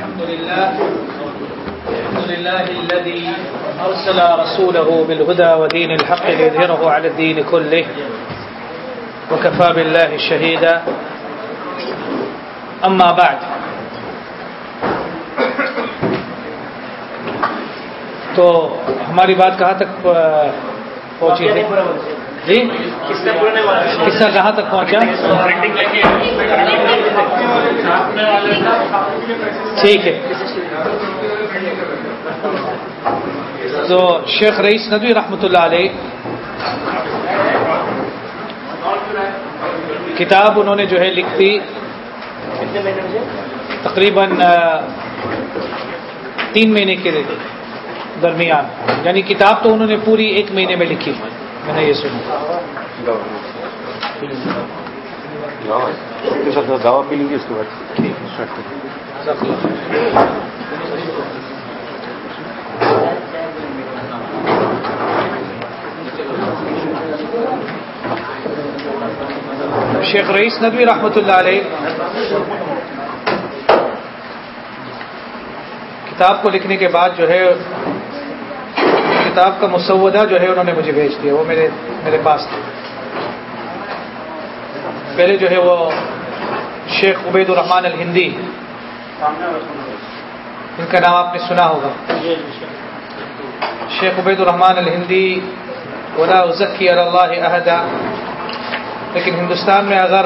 الحمد لله الحمد لله الذي أرسل رسوله بالهدى ودين الحق ليظهره على الدين كله، وكفى بالله الشهيدا أما بعد، تو ہماری بات کہاں تک پہنچی تھی جی؟ قصہ کہاں تک پہنچا ٹھیک ہے۔ تو شیخ رئیس ندوی رحمۃ اللہ علیہ، کتاب انہوں نے جو ہے لکھ دی، تقریباً تین مہینے کے درمیان یعنی کتاب تو انہوں نے پوری ایک مہینے میں لکھی۔ میں نے یہ سنا دوا پی لیں گے اس کے بعد شیخ رئیس ندوی رحمۃ اللہ علیہ کتاب کو لکھنے کے بعد جو ہے کتاب کا مسودہ جو ہے انہوں نے مجھے بھیج دیا، وہ میرے میرے پاس تھا پہلے جو ہے وہ شیخ عبید الرحمان الہندی۔ ان کا نام آپ نے سنا ہوگا۔ شیخ عبید الرحمان الہندی، ولا ذکی اللہ عہدہ لیکن ہندوستان میں اگر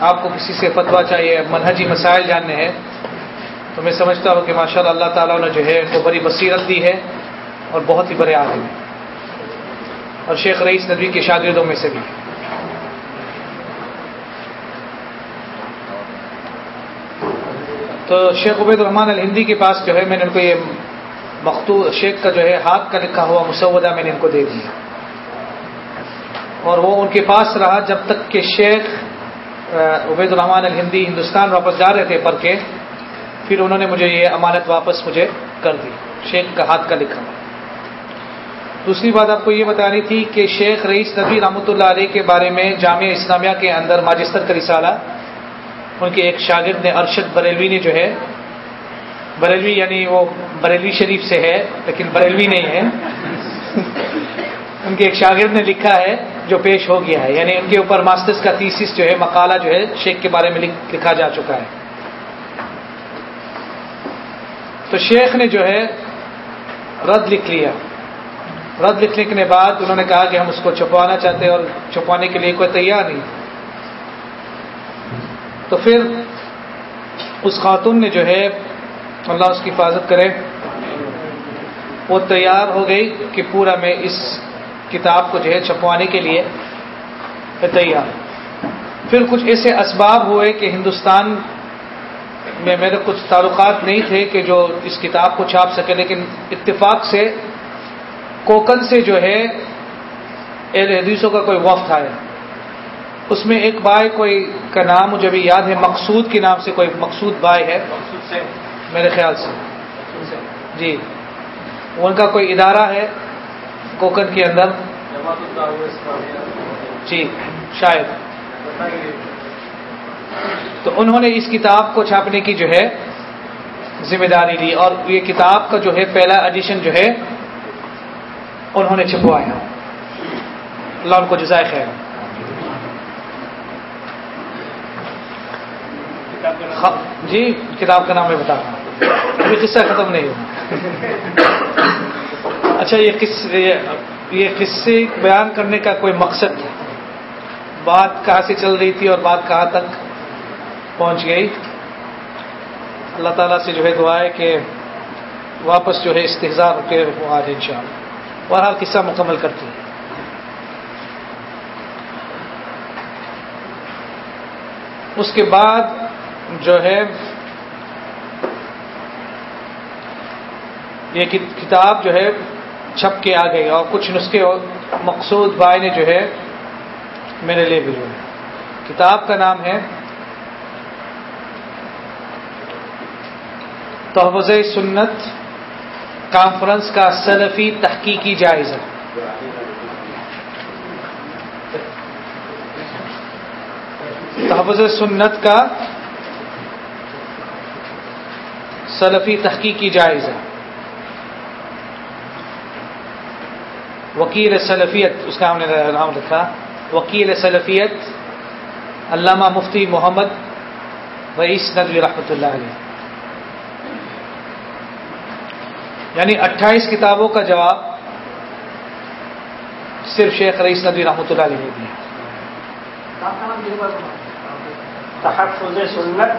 آپ کو کسی سے فتویٰ چاہیے، منہجی مسائل جاننے ہیں، تو میں سمجھتا ہوں کہ ماشاء اللہ اللہ تعالیٰ نے جو ہے ان کو بڑی بصیرت دی ہے۔ اور بہت ہی بڑے عالم ہیں۔ اور شیخ رئیس ندوی کے شاگردوں میں سے بھی۔ تو شیخ عبید الرحمان الہندی کے پاس جو ہے میں نے ان کو یہ مختو شیخ کا جو ہے ہاتھ کا لکھا ہوا مسودہ میں نے ان کو دے دیا۔ اور وہ ان کے پاس رہا جب تک کہ شیخ عبید الرحمان الہندی ہندوستان واپس جا رہے تھے پڑھ کے، پھر انہوں نے مجھے یہ امانت واپس مجھے کر دی، شیخ کا ہاتھ کا لکھا دوسری بات آپ کو یہ بتانی تھی کہ شیخ رئیس نبی رحمۃ اللہ علیہ کے بارے میں جامعہ اسلامیہ کے اندر ماجستر کا رسالہ، ان کے ایک شاگرد نے ارشد بریلوی نے جو ہے، بریلوی یعنی وہ بریلوی شریف سے ہے، لیکن بریلوی نہیں ہے۔ ان کے ایک شاگرد نے لکھا ہے جو پیش ہو گیا ہے یعنی ان کے اوپر ماسٹرس کا تیسس جو ہے، مقالہ جو ہے، شیخ کے بارے میں لکھا جا چکا ہے۔ تو شیخ نے جو ہے رد لکھ لیا۔ رد لکھنے کے بعد انہوں نے کہا کہ ہم اس کو چھپوانا چاہتے ہیں اور چھپوانے کے لیے کوئی تیار نہیں۔ تو پھر اس خاتون نے جو ہے، اللہ اس کی حفاظت کرے، وہ تیار ہو گئی کہ پورا میں اس کتاب کو جو ہے چھپوانے کے لیے تیار۔ پھر کچھ ایسے اسباب ہوئے کہ ہندوستان میں میرے کچھ تعلقات نہیں تھے کہ جو اس کتاب کو چھاپ سکے، لیکن اتفاق سے کوکن سے جو ہے اہل حدیثوں کا کوئی وقت آیا اس میں ایک بھائی کوئی کا نام مجھے بھی یاد ہے مقصود کے نام سے کوئی مقصود بھائی ہے۔ میرے خیال سے۔ جی۔ ان کا کوئی ادارہ ہے کوکن کے اندر؟ جی شاید۔ تو انہوں نے اس کتاب کو چھاپنے کی جو ہے ذمہ داری لی اور یہ کتاب کا جو ہے پہلا ایڈیشن جو ہے انہوں نے چھپوایا۔ اللہ ان کو جزائے خیر۔ جی کتاب کا نام میں بتا رہا ہوں۔ ابھی قصہ ختم نہیں ہوا۔ اچھا یہ قص، یہ قصے بیان کرنے کا کوئی مقصد ہے بات کہاں سے چل رہی تھی اور بات کہاں تک پہنچ گئی۔ اللہ تعالیٰ سے جو ہے دعا ہے کہ واپس جو ہے استحصال کے وہ آج ان شاء اللہ بہرحال قصہ مکمل کرتی ہے اس کے بعد جو ہے، یہ کتاب جو ہے، چھپ کے آ گئی اور کچھ نسخے مقصود بھائی نے جو ہے میرے لیے بھی کتاب کا نام ہے تحفظ سنت۔ کانفرنس کا سلفی تحقیقی جائزہ۔ تحفظ سنت کا سلفی تحقیقی جائزہ۔ وکیل سلفیت، اس کا ہم نے نام رکھا وکیل سلفیت، علامہ مفتی محمد رئیس ندوی رحمۃ اللہ علیہ۔ یعنی اٹھائیس کتابوں کا جواب صرف شیخ رئیس ندوی رحمۃ اللہ علیہ نے دیا۔ تحفظ سنت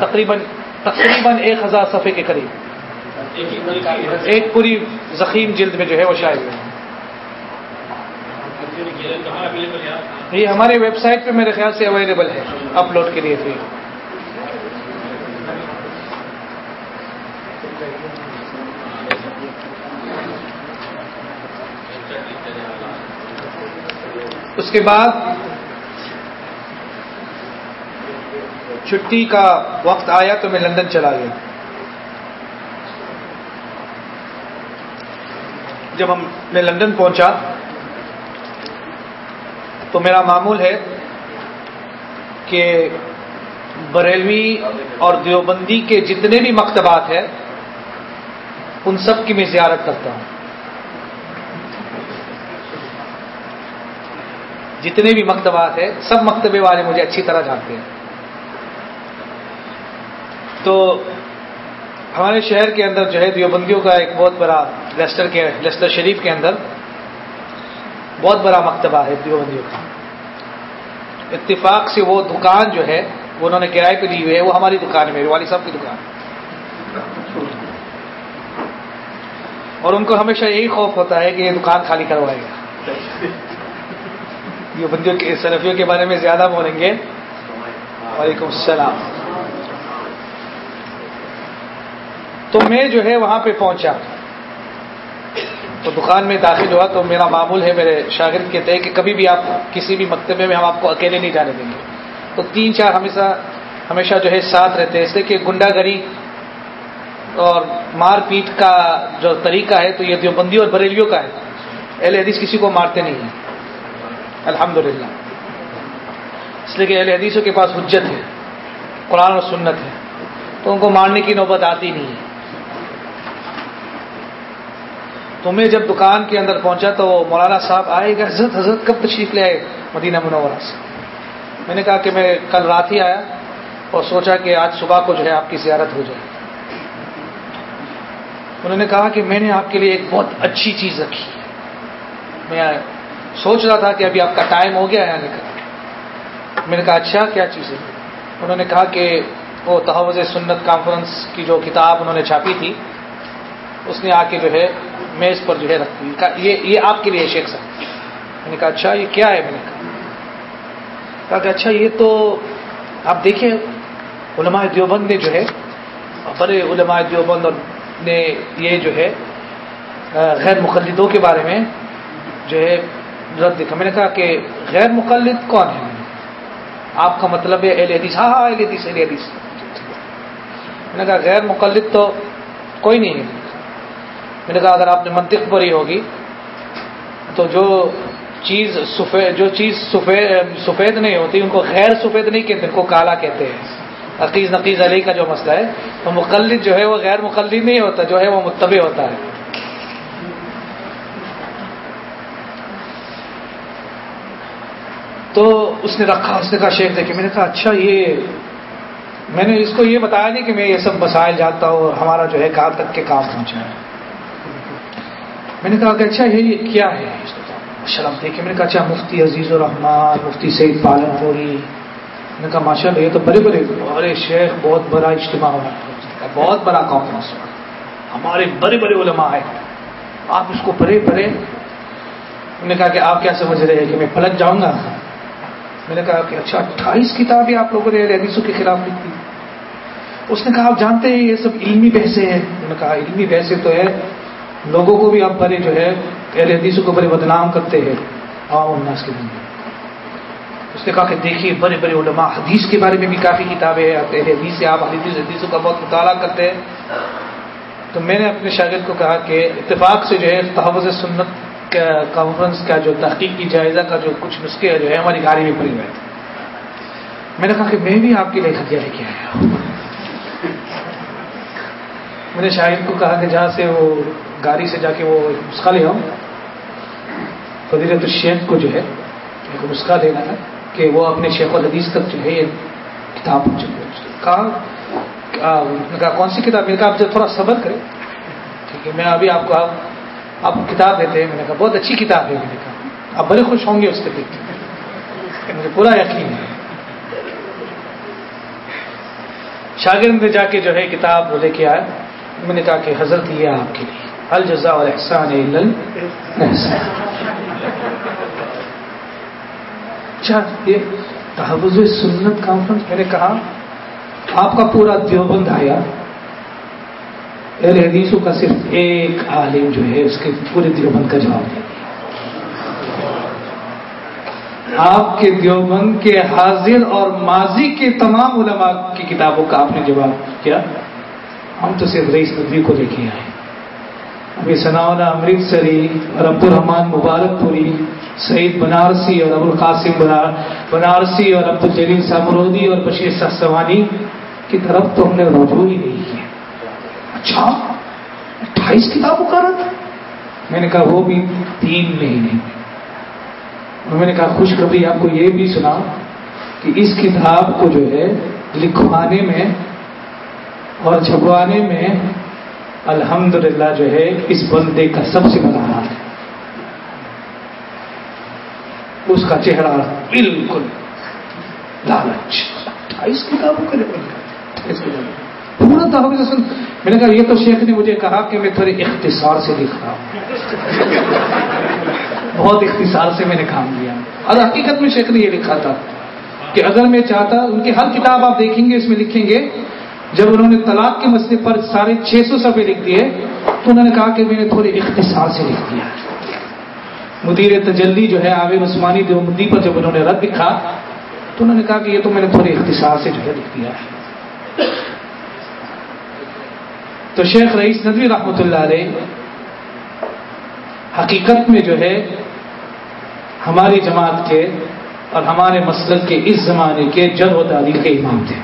تقریباً تقریباً ایک ہزار صفحے کے قریب۔ ایک پوری زخیم جلد میں جو ہے وہ شائع ہے یہ ہمارے ویب سائٹ پہ میرے خیال سے اویلیبل ہے اپلوڈ کے لیے۔ فری کے بعد چھٹی کا وقت آیا تو میں لندن چلا گیا۔ جب ہم میں لندن پہنچا تو میرا معمول ہے کہ بریلوی اور دیوبندی کے جتنے بھی مکتبات ہیں، ان سب کی میں زیارت کرتا ہوں۔ جتنے بھی مکتبات ہیں، سب مکتبے والے مجھے اچھی طرح جانتے ہیں۔ تو ہمارے شہر کے اندر جو ہے، دیوبندیوں کا ایک بہت بڑا لیسٹر کے، لیسٹر شریف کے اندر بہت بڑا مکتبہ ہے دیوبندیوں کا۔ اتفاق سے وہ دکان جو ہے، وہ انہوں نے کرائے پہ لی ہوئی ہے، وہ ہماری دکان ہے، میرے والد صاحب کی دکان۔ اور ان کو ہمیشہ یہی خوف ہوتا ہے کہ یہ دکان خالی کروائے گا۔ دیوبندیوں کے سلفیوں کے بارے میں زیادہ بولیں گے۔ وعلیکم السلام۔ تو میں جو ہے وہاں پہ پہنچا۔ تو دکان میں داخل ہوا تو میرا معمول ہے میرے شاگرد کہتے ہیں کہ کبھی بھی آپ کسی بھی مکتبے میں ہم آپ کو اکیلے نہیں جانے دیں گے۔ تو تین چار ہمیشہ ہمیشہ جو ہے ساتھ رہتے ہیں۔ اس لیے کہ گنڈا گری اور مار پیٹ کا جو طریقہ ہے تو یہ دیوبندی اور بریلیوں کا ہے۔ اہل حدیث کسی کو مارتے نہیں ہیں۔ الحمد للہ۔ اس لیے کہ اہل حدیثوں کے پاس حجت ہے، قرآن اور سنت ہے، تو ان کو مارنے کی نوبت آتی نہیں ہے۔ تو میں جب دکان کے اندر پہنچا تو مولانا صاحب آئے گا حضرت حضرت کب تشریف لے آئے مدینہ منورہ سے؟ میں نے کہا کہ میں کل رات ہی آیا اور سوچا کہ آج صبح کو جو ہے آپ کی زیارت ہو جائے۔ انہوں نے کہا کہ میں نے آپ کے لیے ایک بہت اچھی چیز رکھی۔ میں سوچ رہا تھا کہ ابھی آپ کا ٹائم ہو گیا ہے آنے کا۔ میں نے کہا اچھا کیا چیز ہے؟ انہوں نے کہا کہ وہ تحوز سنت کانفرنس کی جو کتاب انہوں نے چھاپی تھی، اس نے آ کے جو ہے میز پر جو ہے رکھ یہ یہ آپ کے لیے شیخ صاحب۔ میں نے کہا اچھا یہ کیا ہے؟ میں نے کہا۔ کہا کہ اچھا یہ تو آپ دیکھیں، علماء دیوبند نے جو ہے، بڑے علماء دیوبند نے یہ جو ہے غیر مقلدوں کے بارے میں جو ہے رد دیکھا، میں نے کہا کہ غیر مقلد کون ہے آپ کا مطلب ہے اہل حدیث۔ ہاں ہاں اہل حدیث اہل حدیث۔ میں نے کہا غیر مقلد تو کوئی نہیں ہے۔ میں نے کہا اگر آپ نے منطق پڑھی ہوگی، تو جو چیز سفید جو چیز سفید سفید نہیں ہوتی، ان کو غیر سفید نہیں کہتے، ان کو کالا کہتے ہیں۔ عقیز نقیز علی کا جو مسئلہ ہے تو مقلد جو ہے، وہ غیر مقلد نہیں ہوتا، جو ہے وہ متبع ہوتا ہے۔ تو اس نے رکھا اس نے کہا، شیخ دیکھے میں نے کہا اچھا یہ میں نے اس کو یہ بتایا نہیں کہ میں یہ سب مسائل جانتا ہوں اور ہمارا جو ہے کہاں تک کے کام پہنچا ہے میں نے کہا کہ اچھا یہ کیا ہے؟ اچھا، شرم دیکھے میں نے کہا اچھا مفتی عزیز الرحمان مفتی سعید پالن پوری۔ میں نے کہا ماشاء اللہ یہ تو بڑے بڑے بڑے شیخ، بہت بڑا اجتماع ہونا بہت بڑا کانفرنس ہوا ہمارے بڑے بڑے علماء آئے آپ اس کو پڑھے پڑھے انہوں نے کہا کہ آپ کیا سمجھ رہے ہیں کہ میں پلٹ جاؤں گا؟ میں نے کہا کہ اچھا اٹھائیس کتابیں آپ لوگوں نے حدیثوں کے خلاف لکھی۔ اس نے کہا، آپ جانتے ہیں یہ سب علمی بحثیں ہیں؟ انہوں نے کہا، علمی بحثیں تو ہے لوگوں کو بھی آپ بڑے جو ہے اہل حدیثوں کو بڑے بدنام کرتے ہیں۔ عوام الناس کے دن اس نے کہا کہ دیکھیے، بڑے بڑے علماء حدیث کے بارے میں بھی کافی کتابیں ہیں۔ اہل حدیث سے آپ حدیث، حدیثوں کا بہت مطالعہ کرتے ہیں۔ تو میں نے اپنے شاگرد کو کہا کہ اتفاق سے جو ہے، تحفظ سنت کانفرنس کا جو تحقیق کی جائزہ کا جو کچھ نسخے جو ہے ہماری گاڑی میں پڑی ہوئے تھے میں نے کہا کہ میں بھی آپ کے لیے ہتھیار لے کے آیا ہوں میں نے شاہد کو کہا کہ جہاں سے وہ گاڑی سے جا کے وہ نسخہ لے آؤں، فضیلت الشیخ کو جو ہے، ایک نسخہ لینا ہے کہ وہ اپنے شیخ الحدیث تک جو ہے، یہ کتاب کہا کہا، کون سی کتاب؟ میں نے کہا، آپ تھوڑا صبر کرے ٹھیک ہے، میں ابھی آپ کو آپ کتاب دیتے ہیں میں نے کہا، بہت اچھی کتاب ہے، میں نے کہا۔ آپ بڑے خوش ہوں گے اس کے دیکھ کے مجھے پورا یقین ہے۔ شاگرد نے جا کے جو ہے کتاب وہ لے کے آیا میں نے کہا کہ حضرت، یہ آپ کے لیے۔ الجزا اور احسان اچھا یہ تحفظ سنت کانفرنس میں نے کہا، آپ کا پورا دیوبند آیا۔ اہل حدیثوں کا صرف ایک عالم جو ہے اس کے پورے دیوبند کا جواب دیا آپ کے دیوبند کے حاضر اور ماضی کے تمام علماء کی کتابوں کا آپ نے جواب کیا۔ ہم تو صرف رئیس ندوی کو لے کے آئے ابھی ثناء امرتسری اور عبد الرحمان مبارک پوری، سعید بنارسی اور ابو القاسم بنارسی اور عبد الجلیل سامرودی اور بشیر سوانی کی طرف تو ہم نے رجوع ہی نہیں اچھا اٹھائیس کتابوں کا رد؟ میں نے کہا وہ بھی تین مہینے۔ اور میں نے کہا خوشخبری آپ کو یہ بھی سنا کہ اس کتاب کو جو ہے لکھوانے میں اور چھپوانے میں الحمدللہ جو ہے اس بندے کا سب سے بڑا ہاتھ ہے۔ اس کا چہرہ بالکل لالچ۔ اٹھائیس کتابوں کے لیے پورا دعوی میں نے کہا یہ تو شیخ نے مجھے کہا کہ میں تھوڑے اختصار سے لکھ رہا ہوں۔ بہت اختصار سے میں نے کام لیا اور حقیقت میں شیخ نے یہ لکھا تھا کہ اگر میں چاہتا، ان کی ہر کتاب آپ دیکھیں گے، اس میں لکھیں گے، جب انہوں نے طلاق کے مسئلے پر ساڑھے چھ سو سفے لکھ دیے، تو انہوں نے کہا کہ میں نے تھوڑے اختصار سے لکھ دیا۔ مدیر تجلی جو ہے، عامر عثمانی دیوبندی پر جب انہوں نے رد لکھا تو انہوں نے کہا کہ یہ تو میں نے تھوڑے اختصار سے جو ہے لکھ دیا۔ ہے تو شیخ رئیس ندوی رحمۃ اللہ علیہ حقیقت میں جو ہے ہماری جماعت کے اور ہمارے مسلک کے اس زمانے کے جب و تعلیم کے امام تھے۔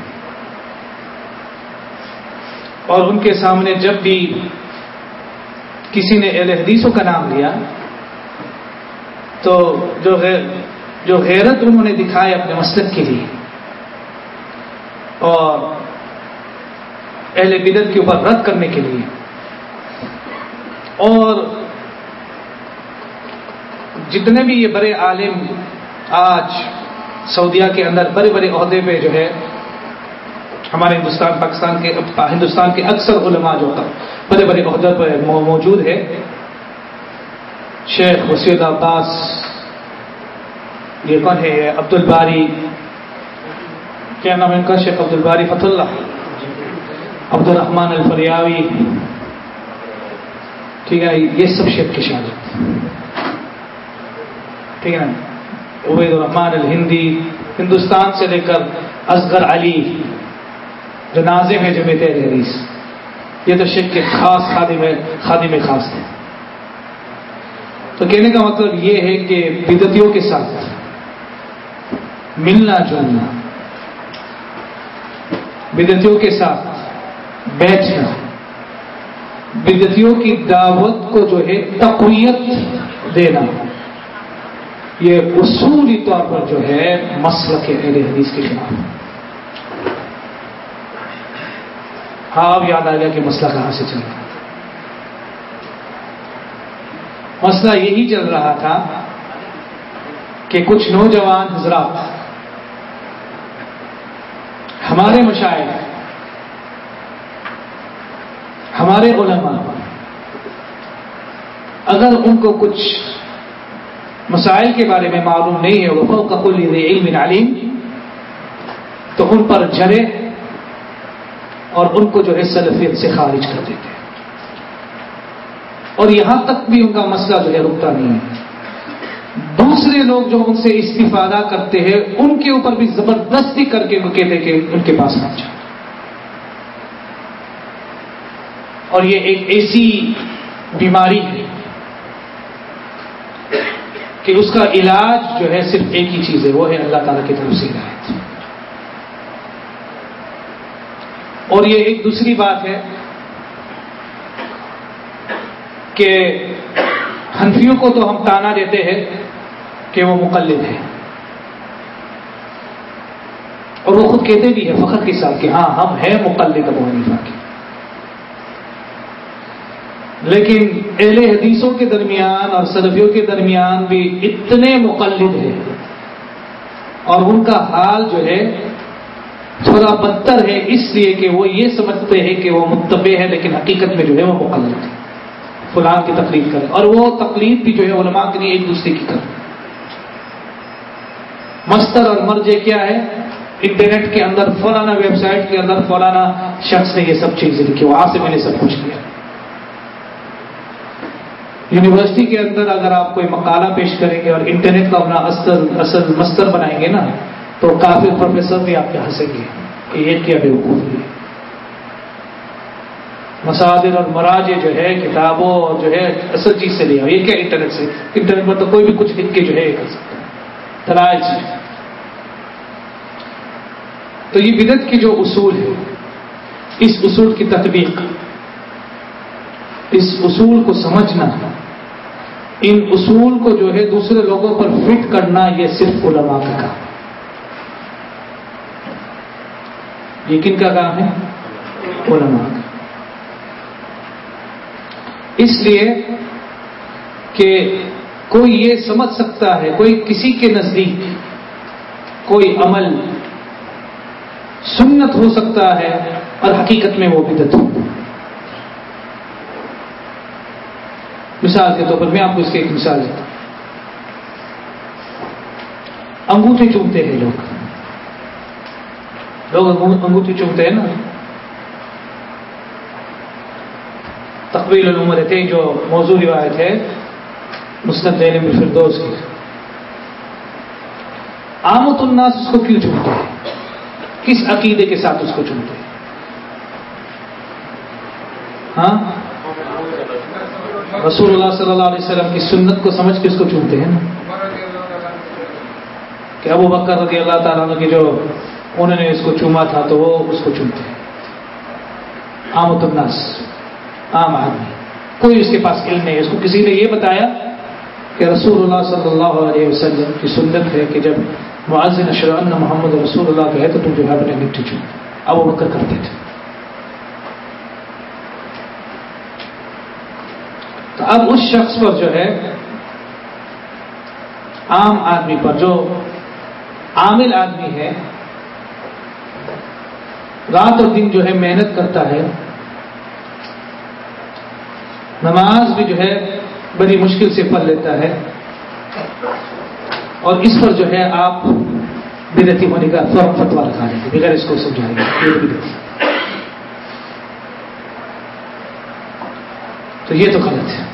اور ان کے سامنے جب بھی کسی نے اہل حدیثوں کا نام لیا، تو جو جو غیرت انہوں نے دکھائے اپنے مسلک کے لیے۔ اور اہل بدت کے اوپر رد کرنے کے لیے۔ اور جتنے بھی یہ بڑے عالم آج سعودیہ کے اندر بڑے بڑے عہدے پہ جو ہے، ہمارے ہندوستان، پاکستان کے، ہندوستان کے اکثر علماء جو بڑے بڑے عہدے پہ موجود ہے شیخ وسید عباس، یہ کون ہے؟ عبد الباری کیا نام ہے ان کا؟ شیخ عبد الباری فت اللہ۔ عبد الرحمان الفریاوی، ٹھیک ہے، یہ سب شیخ کی شادت ٹھیک ہے نا عبید الرحمان الہندی، ہندوستان سے لے کر اصغر علی، جو نازم ہے جمعیت حدیث، یہ تو شیخ کے خاص خادم خادم خاص ہے تو کہنے کا مطلب یہ ہے کہ بدتیوں کے ساتھ ملنا جلنا بدتیوں کے ساتھ بیٹھنا بدتیوں کی دعوت کو جو ہے تقویت دینا۔ یہ اصولی طور پر جو ہے مسل کے اہل حدیث کے خلاف۔ ہاں اب یاد آ گیا کہ مسئلہ کہاں سے چل رہا تھا؟ مسئلہ یہی چل رہا تھا کہ کچھ نوجوان حضرات، ہمارے مشاعر ہمارے علماء، اگر ان کو کچھ مسائل کے بارے میں معلوم نہیں ہے وہ کل علم علیم تو ان پر جھرے اور ان کو جو ہے سلفیت سے خارج کر دیتے ہیں۔ اور یہاں تک بھی ان کا مسئلہ جو ہے رکتا نہیں ہے۔ دوسرے لوگ جو ان سے استفادہ کرتے ہیں، ان کے اوپر بھی زبردستی کر کے وہ کہتے کہ ان کے پاس پہنچا اور یہ ایک ایسی بیماری ہے کہ اس کا علاج جو ہے صرف ایک ہی چیز ہے، وہ ہے اللہ تعالیٰ کی طرف سے ہدایت۔ اور یہ ایک دوسری بات ہے کہ ہنفیوں کو تو ہم تانا دیتے ہیں کہ وہ مقلد ہے اور وہ خود کہتے بھی ہیں فخر کے ساتھ کہ ہاں ہم ہیں مقلد ابو حنیفہ کے۔ لیکن اہل حدیثوں کے درمیان اور سلفیوں کے درمیان بھی اتنے مقلد ہیں اور ان کا حال جو ہے تھوڑا بدتر ہے، اس لیے کہ وہ یہ سمجھتے ہیں کہ وہ متبع ہے لیکن حقیقت میں جو ہے وہ مقلد ہے فلان کی تقلید کرے اور وہ تقلید بھی جو ہے علماء کے لیے ایک دوسرے کی کرے مستر اور مرجے کیا ہے؟ انٹرنیٹ کے اندر، فلانا ویب سائٹ کے اندر فلانا شخص نے یہ سب چیزیں لکھی وہاں سے میں نے سب کچھ کیا۔ یونیورسٹی کے اندر اگر آپ کوئی مقالہ پیش کریں گے اور انٹرنیٹ کا اپنا اصل اصل مستر بنائیں گے نا، تو کافی پروفیسر بھی آپ کے ہنسیں گے کہ یہ کیا بے وقوف ہے۔ مساجر اور مراجے جو ہے، کتابوں اور جو ہے، اصل چیز سے لیا یہ کیا انٹرنیٹ سے؟ انٹرنیٹ پر تو کوئی بھی کچھ لکھ کے جو ہے، یہ کر سکتا ہے۔ تو یہ بدت کی جو اصول ہے، اس اصول کی تطبیق، اس اصول کو سمجھنا ان اصول کو جو ہے دوسرے لوگوں پر فٹ کرنا یہ صرف علماء کا کام یہ کن کا کام ہے؟ علماء کا۔ اس لیے کہ کوئی یہ سمجھ سکتا ہے، کوئی کسی کے نزدیک کوئی عمل سنت ہو سکتا ہے اور حقیقت میں وہ بدت ہو۔ مثال کے طور پر میں آپ کو اس کی ایک مثال دیتا ہوں۔ انگوٹھی چومتے ہیں لوگ۔ لوگ انگوٹھی چومتے ہیں نا۔ تقبیل العمر تھے، جو موضوع روایت ہے، مسند دینے میں کی۔ آمد الناس اس کو کیوں چومتے ہیں؟ کس عقیدے کے ساتھ اس کو چومتے ہیں؟ ہاں؟ رسول اللہ صلی اللہ علیہ وسلم کی سنت کو سمجھ کے اس کو چومتے ہیں کہ ابو بکر رضی اللہ تعالیٰ عنہ کی جو انہوں نے اس کو چوما تھا تو وہ اس کو چومتے ہیں۔ آمد الناس، عام آدمی، کوئی اس کے پاس علم نہیں ہے۔ اس کو کسی نے یہ بتایا کہ رسول اللہ صلی اللہ علیہ وسلم کی سنت ہے کہ جب معذن اشران محمد رسول اللہ کہے تو تم جو ہے اپنے مٹی چون اب وہ بکر کرتے تھے۔ تو اب اس شخص پر جو ہے، عام آدمی پر جو عامل آدمی ہے، رات اور دن جو ہے محنت کرتا ہے، نماز بھی جو ہے بڑی مشکل سے پڑھ لیتا ہے، اور اس پر جو ہے آپ بدتی ہونے کا فوراً فتوا رکھا دیں گے بغیر اس کو سمجھائیں گے تو یہ تو غلط ہے۔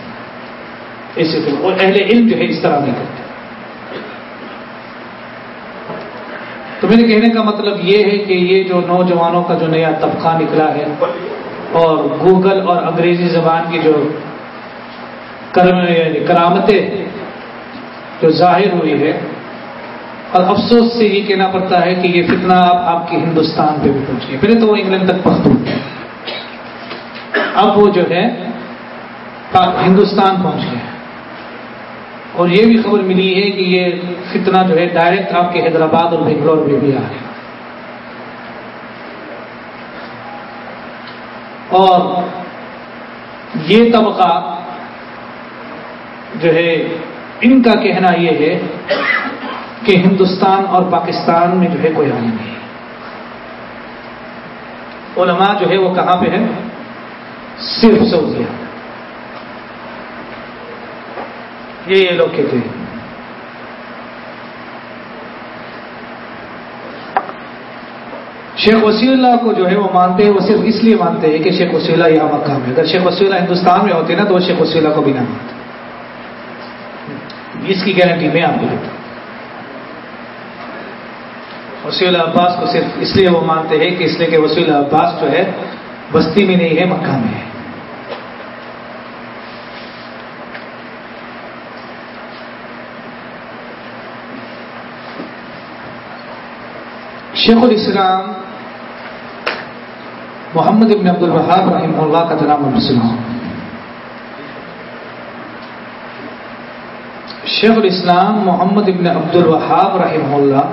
ایسے تو اور اہل علم جو ہے اس طرح نہیں کرتے۔ تو میرے کہنے کا مطلب یہ ہے کہ یہ جو نوجوانوں کا جو نیا طبقہ نکلا ہے اور گوگل اور انگریزی زبان کی جو یعنی کرامتیں جو ظاہر ہوئی ہے اور افسوس سے یہ کہنا پڑتا ہے کہ یہ فتنہ اب آپ کے ہندوستان پہ بھی پہنچ گیا پہلے تو وہ انگلینڈ تک پہنچ اب وہ جو ہے ہندوستان پہنچ گیا۔ اور یہ بھی خبر ملی ہے کہ یہ فتنہ جو ہے ڈائریکٹ آپ کے حیدرآباد اور بنگلور میں بھی آ رہا ہے۔ اور یہ طبقہ جو ہے ان کا کہنا یہ ہے کہ ہندوستان اور پاکستان میں جو ہے کوئی عالم نہیں۔ علماء جو ہے وہ کہاں پہ ہے صرف سعودیہ۔ یہ یہ لوگ کہتے ہیں۔ شیخ وسیع اللہ کو جو ہے وہ مانتے ہیں، وہ صرف اس لیے مانتے ہیں کہ شیخ وسیع اللہ یہاں مکہ میں اگر شیخ وسیع اللہ ہندوستان میں ہوتے نا، تو وہ شیخ وسیع اللہ کو بھی نہ مانتے۔ اس کی گارنٹی میں آپ کو دیتا ہوں۔ وسیع اللہ عباس کو صرف اس لیے وہ مانتے ہیں کہ اس لیے کہ وسیع اللہ عباس جو ہے، بستی میں نہیں ہے، مکہ میں ہے۔ شیخ الاسلام محمد ابن عبد الوہاب رحمہ اللہ کا جناب السلام شیخ الاسلام محمد ابن عبد الوہاب رحمہ اللہ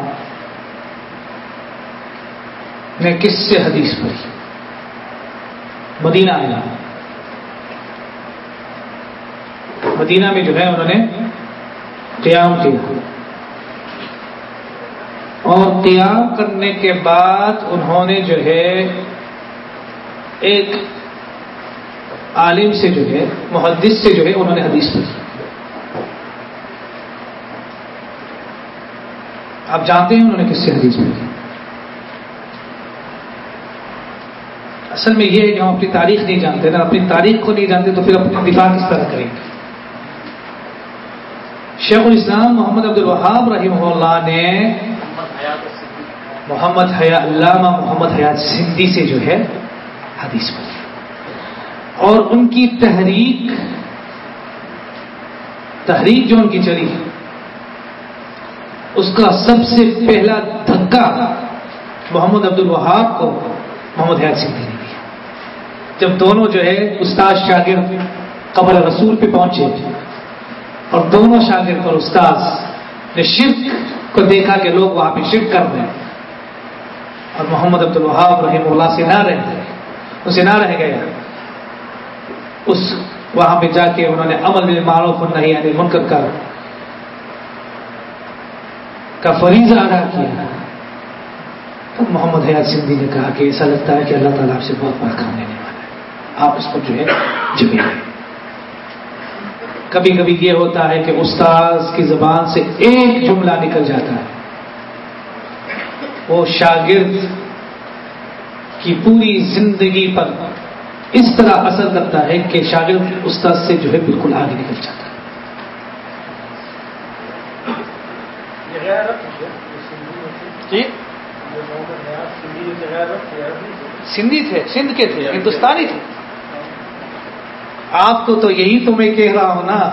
نے کس سے حدیث پڑھی مدینہ آیا مدینہ میں جو ہے انہوں نے قیام کیا۔ اور قیام کرنے کے بعد انہوں نے جو ہے ایک عالم سے جو ہے، محدث سے جو ہے انہوں نے حدیث پڑھی آپ جانتے ہیں انہوں نے کس سے حدیث پڑھی اصل میں یہ ہے کہ ہم اپنی تاریخ نہیں جانتے نا، اپنی تاریخ کو نہیں جانتے تو پھر اپنے دفاع کس طرح کریں گے۔ شیخ الاسلام محمد عبد الوہاب رحمہ اللہ نے محمد حیا علامہ محمد حیات سندھی سے جو ہے حدیث پڑھی اور ان کی تحریک تحریک جو ان کی چلی، اس کا سب سے پہلا دھکا محمد عبد الوہاب کو محمد حیات سندھی نے دیا۔ جب دونوں جو ہے استاد شاگرد قبر رسول پہ پہنچے اور دونوں شاگرد اور استاد نے شرک کو دیکھا کہ لوگ وہاں پہ شرک کر رہے ہیں۔ اور محمد عبد الوہاب رحم اللہ سے نہ رہ اسے نہ رہ گیا۔ اس وہاں پہ جا کے انہوں نے عمل میں معروف نہیں یعنی منکر کر کا فریضہ ادا کیا۔ تب محمد حیات سندھی نے کہا کہ ایسا لگتا ہے کہ اللہ تعالیٰ آپ سے بہت بڑا کام لینے والا ہے۔ آپ اس کو جو ہے جمے کبھی کبھی یہ ہوتا ہے کہ استاذ کی زبان سے ایک جملہ نکل جاتا ہے۔ وہ شاگرد کی پوری زندگی پر اس طرح اثر کرتا ہے کہ شاگرد استاد سے جو ہے بالکل آگے نکل جاتا ہے۔ جی؟ سندھی تھے سندھ کے تھے۔ ہندوستانی تھے۔ آپ کو تو یہی تو میں کہہ رہا ہوں نا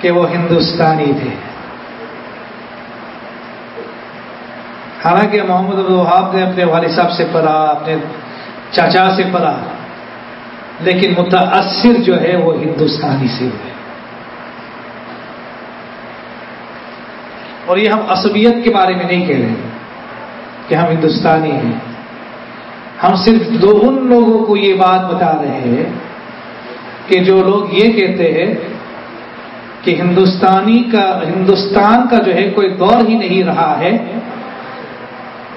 کہ وہ ہندوستانی تھے۔ حالانکہ محمد الوہاب نے اپنے والد صاحب سے پڑھا، اپنے چاچا سے پڑھا، لیکن متاثر جو ہے وہ ہندوستانی سے ہوئے۔ اور یہ ہم عصبیت کے بارے میں نہیں کہہ رہے کہ ہم ہندوستانی ہیں۔ ہم صرف دو ان لوگوں کو یہ بات بتا رہے ہیں کہ جو لوگ یہ کہتے ہیں کہ ہندوستانی کا ہندوستان کا جو ہے کوئی دور ہی نہیں رہا ہے،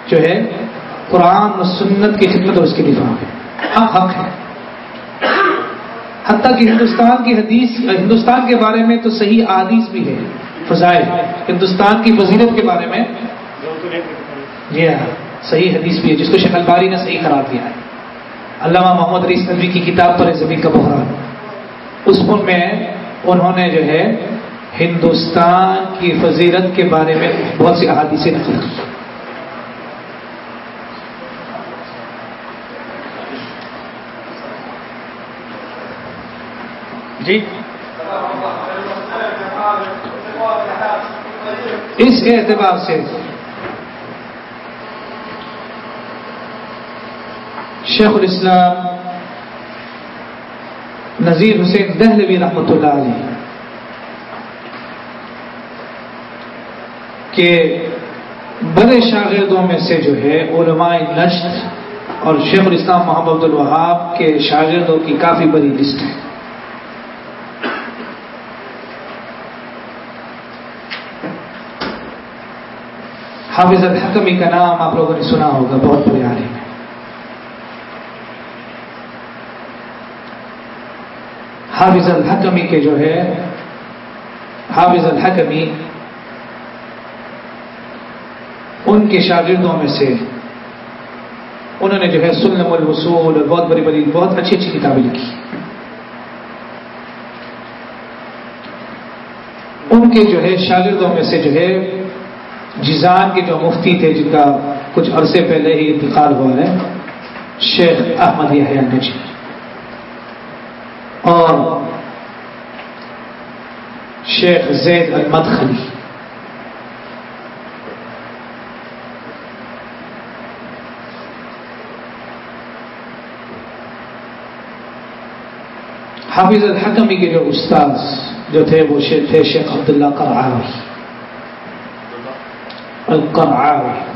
جو ہے قرآن و سنت کی خدمت اور اس کے دفاع ہے۔ حق ہے۔ حتیٰ کہ ہندوستان کی حدیث، ہندوستان کے بارے میں تو صحیح حدیث بھی ہے فضائل۔ ہندوستان کی وزیرت کے بارے میں۔ جی ہاں صحیح حدیث بھی ہے، جس کو شکل باری نے صحیح قرار دیا ہے۔ علامہ محمد علی ندوی جی کی کتاب پر زمین کا بحران۔ اس میں انہوں نے جو ہے ہندوستان کی فضیرت کے بارے میں بہت سی احادیثیں نقل کی جی؟ اس اعتبار سے شیخ الاسلام نذیر حسین دہلوی رحمۃ اللہ علیہ کے بڑے شاگردوں میں سے جو ہے علماء نشت اور شیخ الاسلام محمد الوہاب کے شاگردوں کی کافی بڑی لسٹ ہے۔ حافظ الحکمی کا نام آپ لوگوں نے سنا ہوگا، بہت بڑے عالم ہے حافظ الحکمی کے جو ہے، حافظ الحکمی، ان کے شاگردوں میں سے انہوں نے جو ہے سلم الوصول، بہت بڑی بڑی، بہت اچھی اچھی کتابیں لکھی۔ ان کے جو ہے شاگردوں میں سے جو ہے جیزان کے جو مفتی تھے، جن کا کچھ عرصے پہلے ہی انتقال ہوا ہے، شیخ احمد یحییٰ نجی اور شیخ زید احمد المدخلی حافظ الحکمی کے جو استاد جو تھے وہ تھے شیخ عبداللہ کرعاوی کرعاوی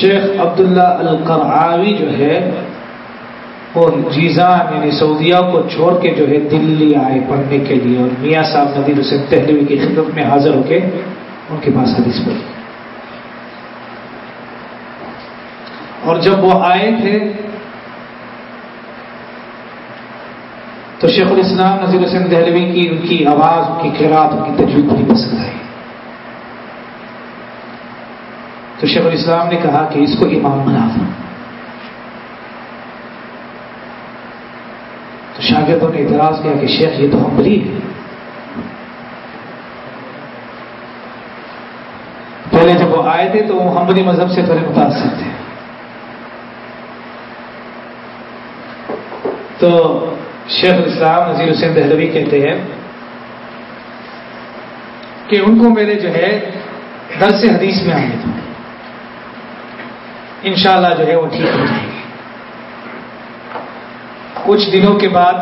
شیخ عبداللہ القرعاوی جو ہے، وہ جیزان یعنی سعودیہ کو چھوڑ کے جو ہے دلی آئے پڑھنے کے لیے اور میاں صاحب ندیر حسین تہلوی کی خدمت میں حاضر ہو کے ان کے پاس حدیث پڑھی۔ اور جب وہ آئے تھے، تو شیخ الاسلام نذیر حسین دہلوی کی ان کی آواز، ان کی خیرات، ان کی تجویز بڑی پسند آئی تو شیخ الاسلام نے کہا کہ اس کو امام بنا دو۔ تو شاگردوں نے اعتراض کیا کہ شیخ یہ تو ہم ہے۔ پہلے جب وہ آئے تھے تو وہ حمبلی مذہب سے تھوڑے متاثر تھے۔ تو شیخ الاسلام نذیر حسین دہلوی کہتے ہیں کہ ان کو میرے جو ہے درس حدیث میں آنے دو۔ انشاءاللہ جو ہے وہ ٹھیک ہو جائے گی۔ کچھ دنوں کے بعد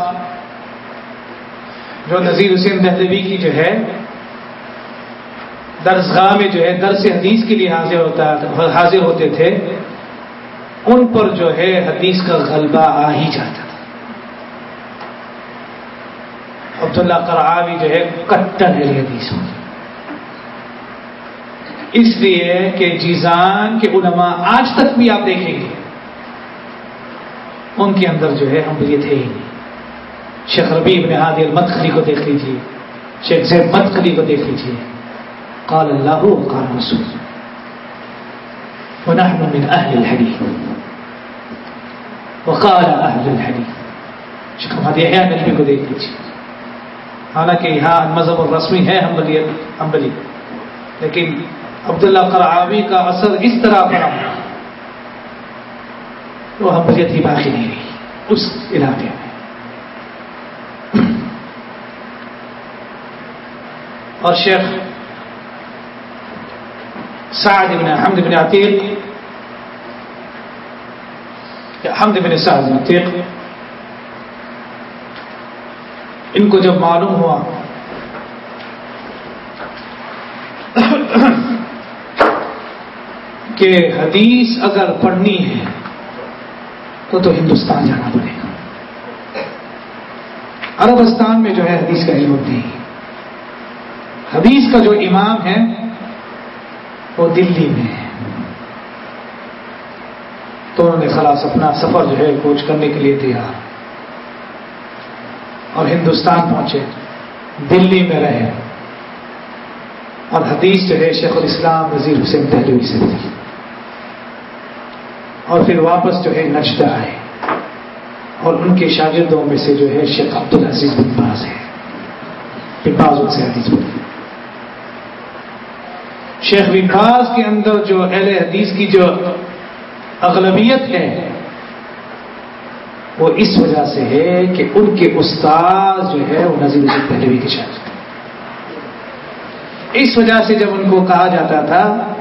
جو نذیر حسین دہلوی کی جو ہے، درسگاہ میں جو ہے، درس حدیث کے لیے حاضر ہوتا، حاضر ہوتے تھے، ان پر جو ہے حدیث کا غلبہ آ ہی جاتا تھا۔ عبداللہ کرعاوی جو ہے، کٹر ہے حدیث اس لیے کہ جیزان کے علماء آج تک بھی آپ دیکھیں گے، ان کے اندر جو ہے ہم یہ تھے ہی نہیں۔ شیخ ربیب نے ہادی المدخلی کو دیکھ لیجیے شیخ زید مدخلی کو دیکھ لیجیے قال اللہ قال رسول۔ ونحن من اہل الحدیث۔ وقال اہل الحدیث۔ شیخ محمد نجمی کو دیکھ لیجیے حالانکہ یہاں مذہب الرسمی ہے حنبلیت حنبلی۔ لیکن عبداللہ قرعاوی کا اثر اس طرح پڑا وہ حنبلیت ہی باقی نہیں رہی، اس علاقے میں۔ اور شیخ سعد بن حمد بن عتیق، حمد بن سعد بن عتیق، ان کو جب معلوم ہوا کہ حدیث اگر پڑھنی ہے تو تو ہندوستان جانا پڑے گا۔ عربستان میں جو ہے حدیث کا علم نہیں۔ حدیث کا جو امام ہے، وہ دلی میں ہے۔ تو انہوں نے خلاص اپنا سفر جو ہے کوچ کرنے کے لیے دیا اور ہندوستان پہنچے، دلی میں رہے۔ اور حدیث جو ہے شیخ الاسلام وزیر حسین دہلوی سے دی اور پھر واپس جو ہے نجدہ آئے۔ اور ان کے شاگردوں میں سے جو ہے شیخ عبد العزیز بن باز ہے بن باز ان سے حدیث بنی شیخ بن باز کے اندر جو اہل حدیث کی جو اغلبیت ہے، وہ اس وجہ سے ہے کہ ان کے استاد جو ہے وہ نظیر حسین پہلوی کے شاگرد۔ اس وجہ سے جب ان کو کہا جاتا تھا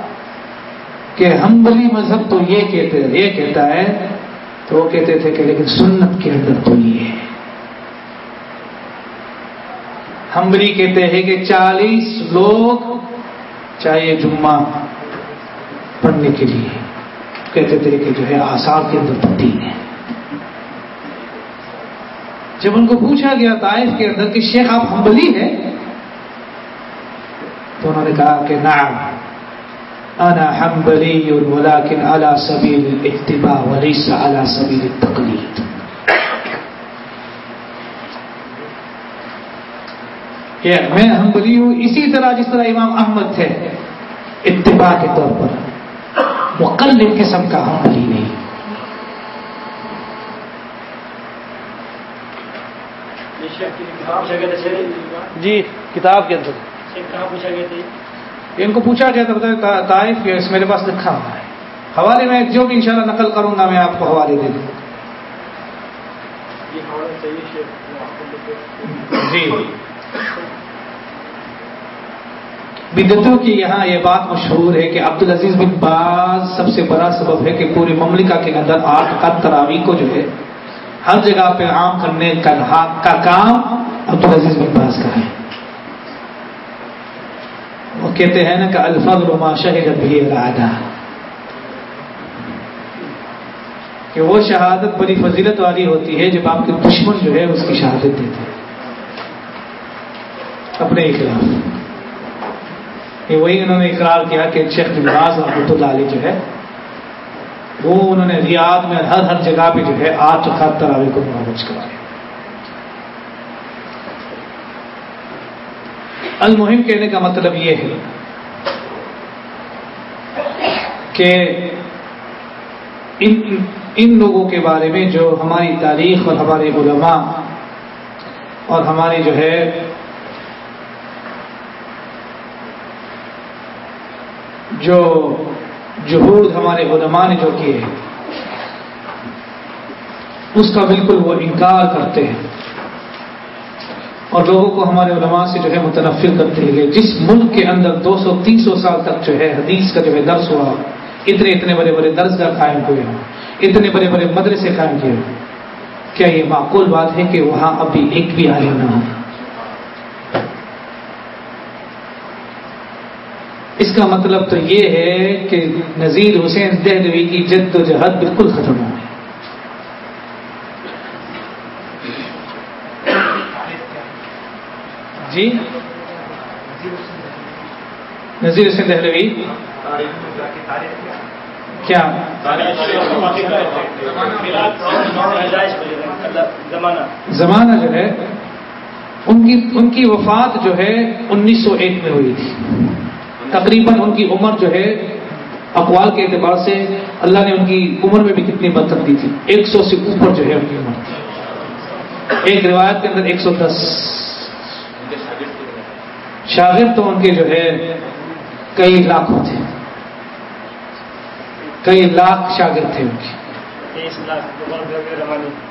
کہ ہمبلی مذہب تو یہ کہتے یہ کہتا ہے، تو وہ کہتے تھے کہ لیکن سنت کے اندر تو یہ ہے۔ ہمبلی کہتے ہیں کہ چالیس لوگ چاہیے جمعہ پڑھنے کے لیے کہتے تھے کہ جو ہے آثار کے اندر تو تین ہے۔ جب ان کو پوچھا گیا طائف کے اندر کہ شیخ آپ ہمبلی ہیں؟ تو انہوں نے کہا کہ نعم۔ انا حنبلی ولكن على سبيل الاتباع وليس على سبيل التقليد. کہ میں حنبلی ہوں اسی طرح جس طرح امام احمد تھے اتباع کے طور پر۔ مقلد قسم کا حنبلی نہیں۔ جی کتاب کے اندر۔ کہاں پوچھا گیا تھا؟ ان کو پوچھا گیا تھا طائف کے اس میرے پاس لکھا ہوا ہے۔ حوالے میں جو بھی انشاءاللہ نقل کروں گا میں آپ کو حوالے دے دوں۔ جی۔ بدتوں کی یہاں یہ بات مشہور ہے کہ عبدالعزیز بن باز سب سے بڑا سبب ہے کہ پوری مملکہ کے اندر آٹھ کا تراوی کو جو ہے ہر جگہ پہ عام کرنے کا کام عبدالعزیز بن باز کا ہے۔ کہتے ہیں نا کہ الفظ رما شہر بھی ارادہ کہ وہ شہادت بڑی فضیلت والی ہوتی ہے جب آپ کے دشمن جو ہے اس کی شہادت دیتے ہیں. اپنے خلاف یہ وہی انہوں نے اقرار کیا کہ شیخ نواز رحمۃ اللہ علیہ جو ہے، وہ انہوں نے ریاض میں ہر ہر جگہ پہ جو ہے آٹھ خط تراوی کو مروج کرایا المہم کہنے کا مطلب یہ ہے کہ ان ان لوگوں کے بارے میں جو ہماری تاریخ اور ہمارے علماء اور ہماری جو ہے جو جہود ہمارے علماء نے جو کیے ہیں، اس کا بالکل وہ انکار کرتے ہیں۔ اور لوگوں کو ہمارے علماء سے جو ہے متنفر کرتے ہیں جس ملک کے اندر دو سو، تین سو سال تک جو ہے حدیث کا جو ہے درس ہوا، اتنے اتنے بڑے بڑے درس گاہ قائم ہوئے اتنے بڑے بڑے مدرسے قائم کیے کیا یہ معقول بات ہے کہ وہاں ابھی ایک بھی عالم نہ ہو؟ اس کا مطلب تو یہ ہے کہ نذیر حسین دہلوی کی جد و جہد بالکل ختم ہو گئی جی نذیر حسین دہلوی۔ کیا؟ زمانہ جو ہے، ان کی ان کی وفات جو ہے، انیس سو ایک میں ہوئی تھی۔ تقریباً ان کی عمر جو ہے، اقوال کے اعتبار سے اللہ نے ان کی عمر میں بھی کتنی برتن دی تھی۔ ایک سو سے اوپر جو ہے ان کی عمر۔ تھی ایک روایت کے اندر ایک سو دس۔ شاگرد تو ان کے جو ہے کئی لاکھوں تھے کئی لاکھ شاگرد تھے ان کے۔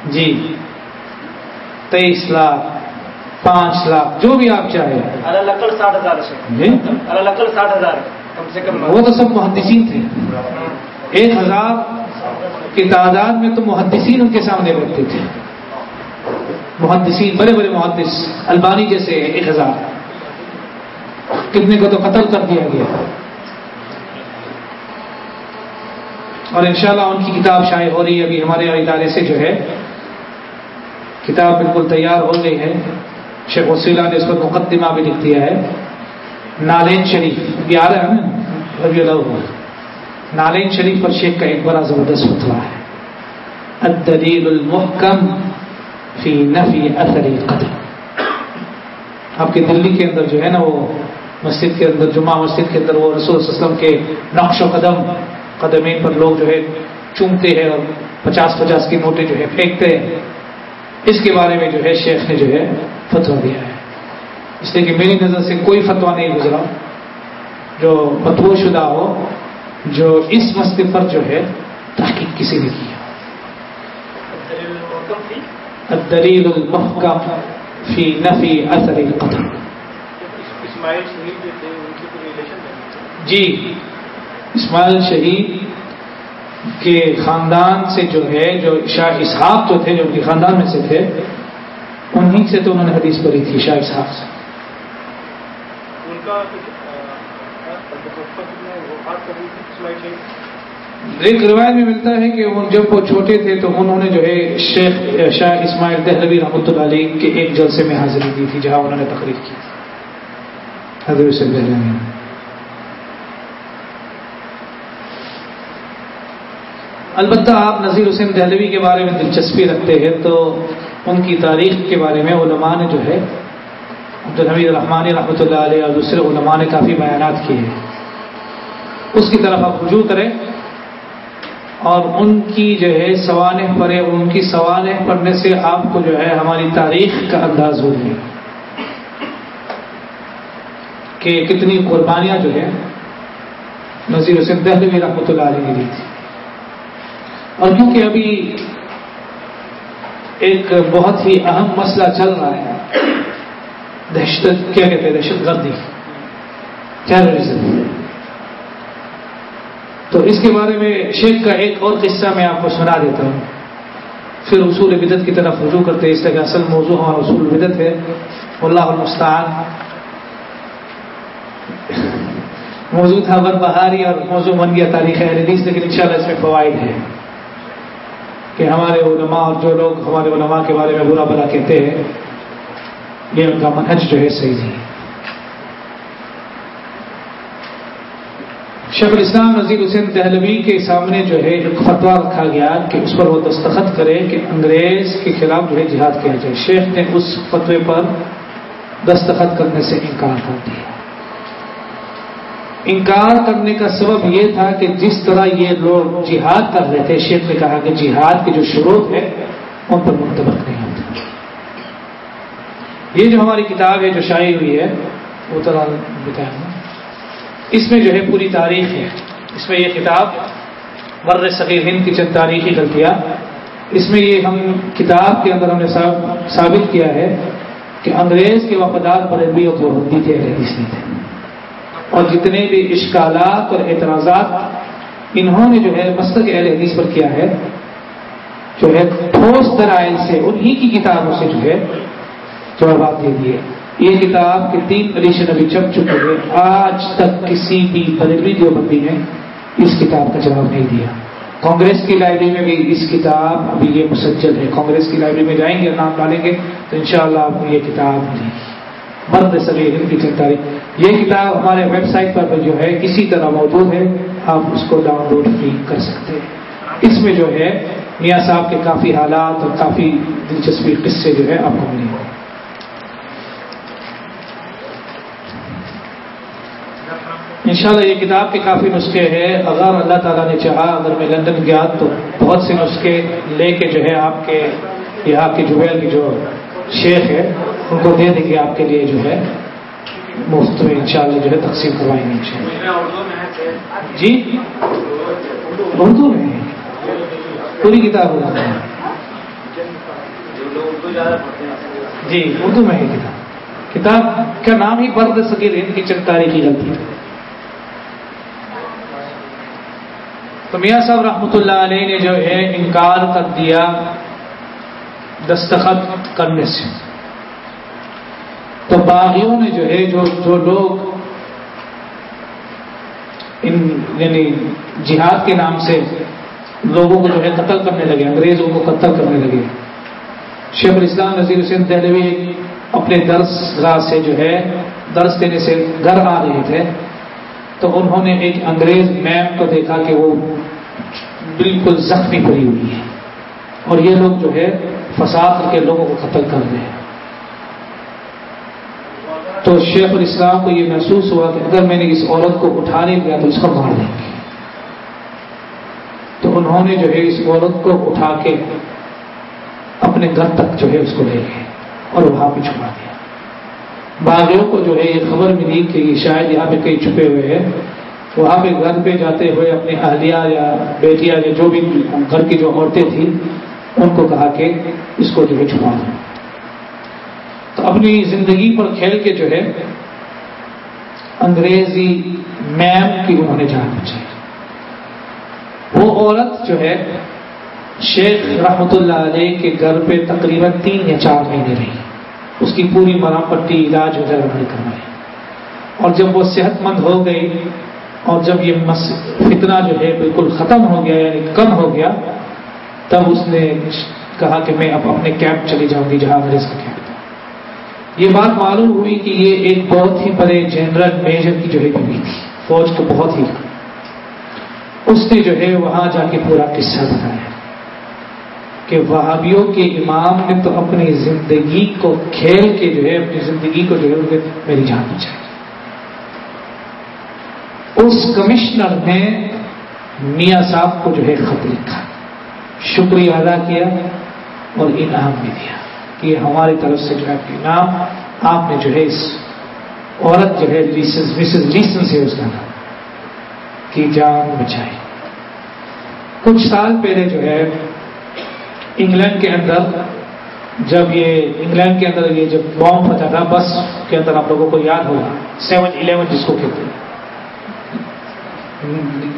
جی۔ تیئیس لاکھ پانچ لاکھ جو بھی آپ چاہیں۔ ساٹھ ہزار جی۔ ساٹھ ہزار کم سے کم۔ وہ تو سب محدثین تھے۔ ایک ہزار کی تعداد میں تو محدثین ان کے سامنے بیٹھتے تھے۔ محدثین بڑے بڑے محدث البانی جیسے ایک ہزار۔ کتنے کو تو قتل کر دیا گیا۔ اور انشاءاللہ ان کی کتاب شائع ہو رہی ہے۔ ابھی ہمارے ادارے سے جو ہے، کتاب بالکل تیار ہو گئی ہے۔ شیخ وسیلہ نے اس پر مقدمہ بھی لکھ دیا ہے۔ نالین شریف بھی آ رہا ہے نا ربی اللہ نالین شریف پر شیخ کا ایک بڑا زبردست فتوا ہے۔ الدلیل المحکم فی نفی اثر القدر۔ آپ کے دلی کے اندر جو ہے نا وہ مسجد کے اندر، جمعہ مسجد کے اندر وہ رسول وسلم کے نقش و قدم، قدمین پر لوگ جو ہے چومتے ہیں اور پچاس پچاس کی نوٹیں جو ہے پھینکتے ہیں۔ اس کے بارے میں جو ہے شیخ نے جو ہے فتوا دیا ہے۔ اس لیے کہ میری نظر سے کوئی فتوا نہیں گزرا جو متو شدہ ہو، جو اس مسئلے پر جو ہے تحقیق کسی نے کیا الدلیل المحکم فی نفی اثر جی اسماعیل شہید کے خاندان سے جو ہے جو شاہ اسحاق جو تھے جو ان کے خاندان میں سے تھے انہیں سے تو انہوں نے حدیث پڑھی تھی شاہ اسحاق سے۔ ایک روایت میں ملتا ہے کہ جب وہ چھوٹے تھے تو انہوں نے جو ہے شیخ شاہ اسماعیل دہلوی رحمۃ اللہ علیہ کے ایک جلسے میں حاضری دی تھی جہاں انہوں نے تقریر کی۔ حضرت سے البتہ آپ نذیر حسین دہلوی کے بارے میں دلچسپی رکھتے ہیں تو ان کی تاریخ کے بارے میں علماء نے جو ہے عبدالحمید الرحمٰن رحمۃ اللہ علیہ اور دوسرے علماء نے کافی بیانات کیے ہیں۔ اس کی طرف آپ رجوع کریں اور ان کی جو ہے سوانح پڑھیں، ان کی سوانح پڑھنے سے آپ کو جو ہے ہماری تاریخ کا انداز ہو جائے۔ کہ کتنی قربانیاں جو ہے نذیر حسین دہلوی رحمۃ اللہ علیہ نے دی تھی۔ اور کیونکہ ابھی ایک بہت ہی اہم مسئلہ چل رہا ہے، دہشت، کیا کہتے ہیں، دہشت گردی ٹیررزم تو اس کے بارے میں شیخ کا ایک اور قصہ میں آپ کو سنا دیتا ہوں۔ پھر اصول بدت کی طرف رجوع کرتے اس طرح اصل موضوع ہمارا اصول بدت ہے۔ اللہ المستعان۔ موضوع تھا ور بہاری اور موضوع بن گیا تاریخ حدیث، لیکن انشاءاللہ اس میں فوائد ہے کہ ہمارے علماء اور جو لوگ ہمارے علماء کے بارے میں برا بلا کہتے ہیں، یہ ان کا منہج جو ہے صحیح نہیں شیخ الاسلام نذیر حسین دہلوی کے سامنے جو ہے ایک فتویٰ رکھا گیا کہ اس پر وہ دستخط کرے کہ انگریز کے خلاف جو ہے جہاد کیا جائے۔ شیخ نے اس فتوے پر دستخط کرنے سے انکار کر دیا۔ انکار کرنے کا سبب یہ تھا کہ جس طرح یہ لوگ جہاد کر رہے تھے، شیخ نے کہا کہ جہاد کی جو شروع ہے ان پر منتبق نہیں ہوتا یہ جو ہماری کتاب ہے جو شائع ہوئی ہے، وہ طرح بتایا اس میں جو ہے پوری تاریخ ہے۔ اس میں یہ کتاب بر صغیر ہند کی چند تاریخی غلطیاں۔ اس میں یہ ہم کتاب کے اندر ہم نے ثابت کیا ہے کہ انگریز کے وفادار پر بھی اور پابندی تھے حدیث نہیں تھے اور جتنے بھی اشکالات اور اعتراضات انہوں نے جو ہے مستق اہل حدیث پر کیا ہے، جو ہے ٹھوس درائل سے، انہی کی کتابوں سے جو ہے جوابات دے دیے۔ یہ کتاب کے تین ایڈیشن ابھی چھپ چکے ہیں۔ آج تک کسی بھی بریلوی دیوبندی نے اس کتاب کا جواب نہیں دیا۔ کانگریس کی لائبریری میں بھی اس کتاب ابھی یہ مسجل ہے۔ کانگریس کی لائبریری میں جائیں گے نام ڈالیں گے تو انشاءاللہ شاء آپ کو یہ کتاب ملے گی۔ مرد سبھی ہند کی تاریخ۔ یہ کتاب ہمارے ویب سائٹ پر جو ہے کسی طرح موجود ہے، آپ اس کو ڈاؤن لوڈ بھی کر سکتے ہیں۔ اس میں جو ہے، میاں صاحب کے کافی حالات اور کافی دلچسپی قصے جو ہے آپ کو ملیں گے۔ انشاءاللہ یہ کتاب کے کافی نسخے ہیں۔ اگر اللہ تعالیٰ نے چاہا، اگر میں لندن گیا تو بہت سے نسخے لے کے جو ہے آپ کے یہاں کی جبیل کی جو شیخ ہے ان کو دے دیں گے آپ کے لیے جو ہے۔ مفت میں انشاءاللہ جو ہے تقسیم کروائیں گے جی؟ اردو میں پوری کتاب ہو ہے۔ جی اردو میں ہے کتاب۔ کتاب کا نام ہی برد سکیل ہند کی چنکاری کی غلطی۔ ہے تو میاں صاحب رحمۃ اللہ علیہ نے جو ہے انکار کر دیا دستخط کرنے سے۔ تو باغیوں نے جو ہے، جو جو لوگ ان یعنی جہاد کے نام سے لوگوں کو جو ہے قتل کرنے لگے، انگریزوں کو قتل کرنے لگے۔ شیخ الاسلام نذیر حسین دہلوی اپنے درس گاہ سے جو ہے، درس دینے سے گھر آ رہے تھے۔ تو انہوں نے ایک انگریز میم کو دیکھا کہ وہ بالکل زخمی پڑی ہوئی ہے۔ اور یہ لوگ جو ہے، فساد کر کے لوگوں کو قتل کر رہے ہیں۔ تو شیخ الاسلام کو یہ محسوس ہوا کہ اگر میں نے اس عورت کو اٹھا نہیں لیا تو اس کو مار دیں گے تو انہوں نے جو ہے اس عورت کو اٹھا کے اپنے گھر تک جو ہے اس کو لے گئے اور وہاں پہ چھپا دیا۔ باغیوں کو جو ہے یہ خبر ملی کہ یہ شاید یہاں پہ کئی چھپے ہوئے ہیں۔ وہاں پہ گھر پہ جاتے ہوئے اپنی اہلیہ یا بیٹیاں یا جو بھی گھر کی جو عورتیں تھیں، ان کو کہا کہ اس کو جو ہے چھپا دیں تو اپنی زندگی پر کھیل کے جو ہے، انگریزی میم کی انہوں نے جان بچائی وہ عورت جو ہے، شیخ رحمت اللہ علیہ کے گھر پہ تقریباً تین یا چار مہینے رہی۔ اس کی پوری مرام پٹی علاج وغیرہ نہیں کروائی اور جب وہ صحت مند ہو گئی، اور جب یہ فتنہ جو ہے بالکل ختم ہو گیا یعنی کم ہو گیا، تب اس نے کہا کہ میں اب اپنے کیمپ چلی جاؤں گی جہاں انگریز کا کیمپ تھا۔ یہ بات معلوم ہوئی کہ یہ ایک بہت ہی بڑے جنرل میجر کی جو ہے بیوی تھی، فوج کو بہت ہی۔ اس نے جو ہے وہاں جا کے پورا قصہ بتایا کہ وہابیوں کے امام نے تو اپنی زندگی کو کھیل کے جو ہے، اپنی زندگی کو جو ہے میری جان بچائی۔ اس کمشنر نے میاں صاحب کو جو ہے خط لکھا، شکریہ ادا کیا اور انعام بھی دیا۔ کہ ہماری طرف سے جو ہے انعام آپ نے جو ہے اس عورت جو ہے مسز لیسن سے اس کا نام، کی جان بچائی کچھ سال پہلے جو ہے انگلینڈ کے اندر، جب یہ انگلینڈ کے اندر یہ جب بام پھٹا تھا، بس کے اندر آپ لوگوں کو یاد ہوگا، سیون الیون جس کو کہتے ہیں۔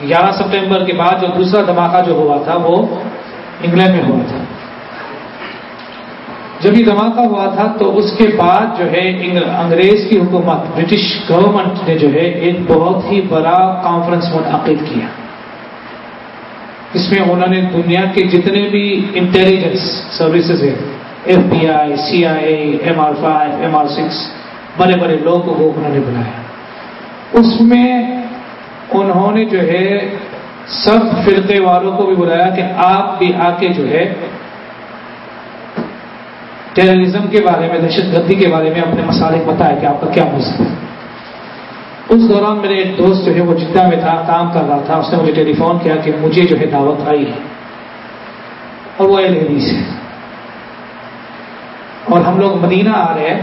گیارہ سپٹمبر کے بعد جو دوسرا دھماکہ جو ہوا تھا، وہ انگلینڈ میں ہوا تھا۔ جب یہ دھماکہ ہوا تھا تو اس کے بعد جو ہے انگریز کی حکومت، برٹش گورنمنٹ نے جو ہے ایک بہت ہی بڑا کانفرنس منعقد کیا۔ اس میں انہوں نے دنیا کے جتنے بھی انٹیلیجنس سروسز ہیں F B I C I A M R five M R six بڑے بڑے لوگوں کو انہوں نے بلایا اس میں انہوں نے جو ہے سب فرقے والوں کو بھی بلایا کہ آپ بھی آ کے جو ہے ٹیررزم کے بارے میں، دہشت گردی کے بارے میں اپنے مسالے بتائے کہ آپ کا کیا مذہب ہے۔ اس دوران میرے ایک دوست جو ہے، وہ جدہ میں تھا، کام کر رہا تھا، اس نے مجھے ٹیلی فون کیا کہ مجھے جو ہے دعوت آئی ہے۔ اور وہ اہل حدیث ہے اور ہم لوگ مدینہ آ رہے ہیں۔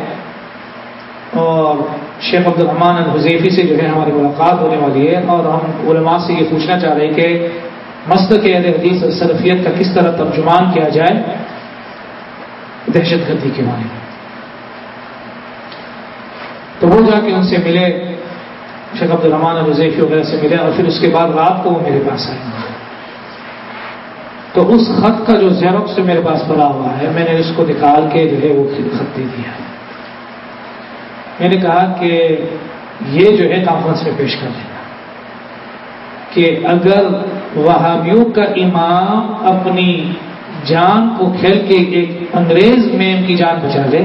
اور شیخ عبد الرحمان الحضیفی سے جو ہے ہماری ملاقات ہونے والی ہے۔ اور ہم علماء سے یہ پوچھنا چاہ رہے ہیں کہ مسلک اہل حدیث اور کا کس طرح ترجمان کیا جائے۔ دہشت گردی کے بارے میں تو وہ جا کے ان سے ملے، شیخ عبد الرحمان الزیفی وغیرہ سے ملے اور پھر اس کے بعد رات کو وہ میرے پاس آئے۔ تو اس خط کا جو زیروکس میرے پاس پڑا ہوا ہے، میں نے اس کو نکال کے جو ہے وہ خط دے دیا۔ میں نے کہا کہ یہ جو ہے کانفرنس میں پیش کر دینا۔ کہ اگر وہابیوں کا امام اپنی جان کو کھیل کے ایک انگریز میم کی جان بچا لے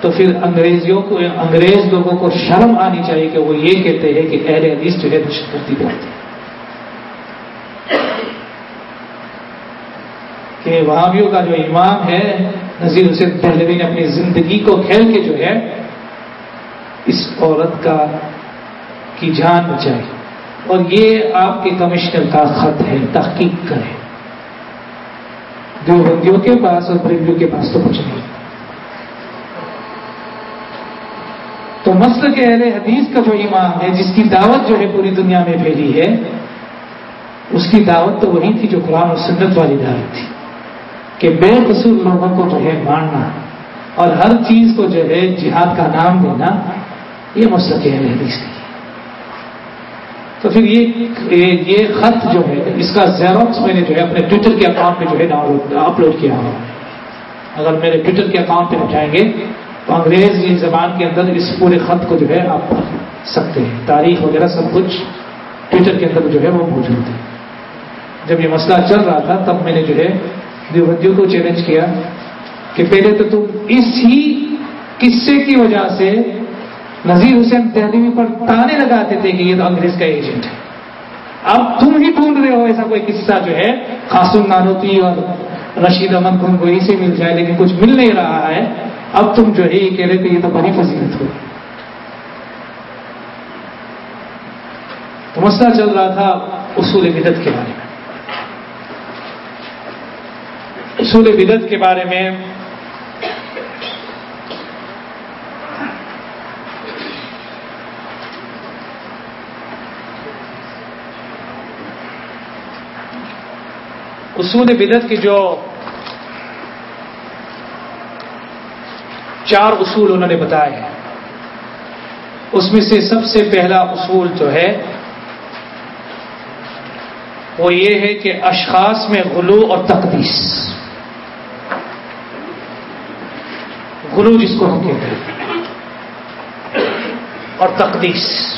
تو پھر انگریزیوں کو، انگریز لوگوں کو شرم آنی چاہیے کہ وہ یہ کہتے ہیں کہ اہل حدیث جو ہے دہشت گردی کرتے کہ وہابیوں کا جو امام ہے، نذیر حسین پہلوی نے اپنی زندگی کو کھیل کے جو ہے، اس عورت کا، کی جان بچائی۔ اور یہ آپ کے کمشنر کا خط ہے، تحقیق کرے دیوبندیوں کے پاس اور پریمیوں کے پاس تو کچھ نہیں تو مسل کے اہل حدیث کا جو امام ہے جس کی دعوت جو ہے پوری دنیا میں پھیلی ہے اس کی دعوت تو وہی تھی جو قرآن اور سنت والی دعوت تھی کہ بے قصور لوگوں کو جو ہے ماننا اور ہر چیز کو جو ہے جہاد کا نام دینا، یہ مسل کے اہل حدیث کی تو پھر یہ یہ خط جو ہے، اس کا زیروکس میں نے جو ہے اپنے ٹویٹر کے اکاؤنٹ پہ جو ہے ڈاؤن اپلوڈ کیا ہوا اگر میرے ٹویٹر کے اکاؤنٹ پہ اٹھائیں گے، تو انگریزی زبان کے اندر اس پورے خط کو جو ہے آپ پڑھ سکتے ہیں۔ تاریخ وغیرہ سب کچھ ٹویٹر کے اندر جو ہے وہ موجود ہے۔ جب یہ مسئلہ چل رہا تھا، تب میں نے جو ہے دیوبندیوں کو چیلنج کیا کہ پہلے تو تم اس ہی قصے کی وجہ سے نذیر حسین تحریمی پر تانے لگاتے تھے کہ یہ تو انگریز کا ایجنٹ ہے۔ اب تم ہی ڈھونڈ رہے ہو ایسا کوئی قصہ جو ہے خاصم نانوتی اور رشید احمد کو وہی سے مل جائے لیکن کچھ مل نہیں رہا ہے۔ اب تم جو ہے یہ کہہ رہے کہ یہ تو بڑی فضیلت ہو تو مسئلہ چل رہا تھا اصول بدت کے بارے میں۔ اصول بدت کے بارے میں اصول بدت کے جو چار اصول انہوں نے بتائے ہیں۔ اس میں سے سب سے پہلا اصول جو ہے، وہ یہ ہے کہ اشخاص میں غلو اور تقدیس۔ غلو جس کو ہم کہتے ہیں۔ اور تقدیس۔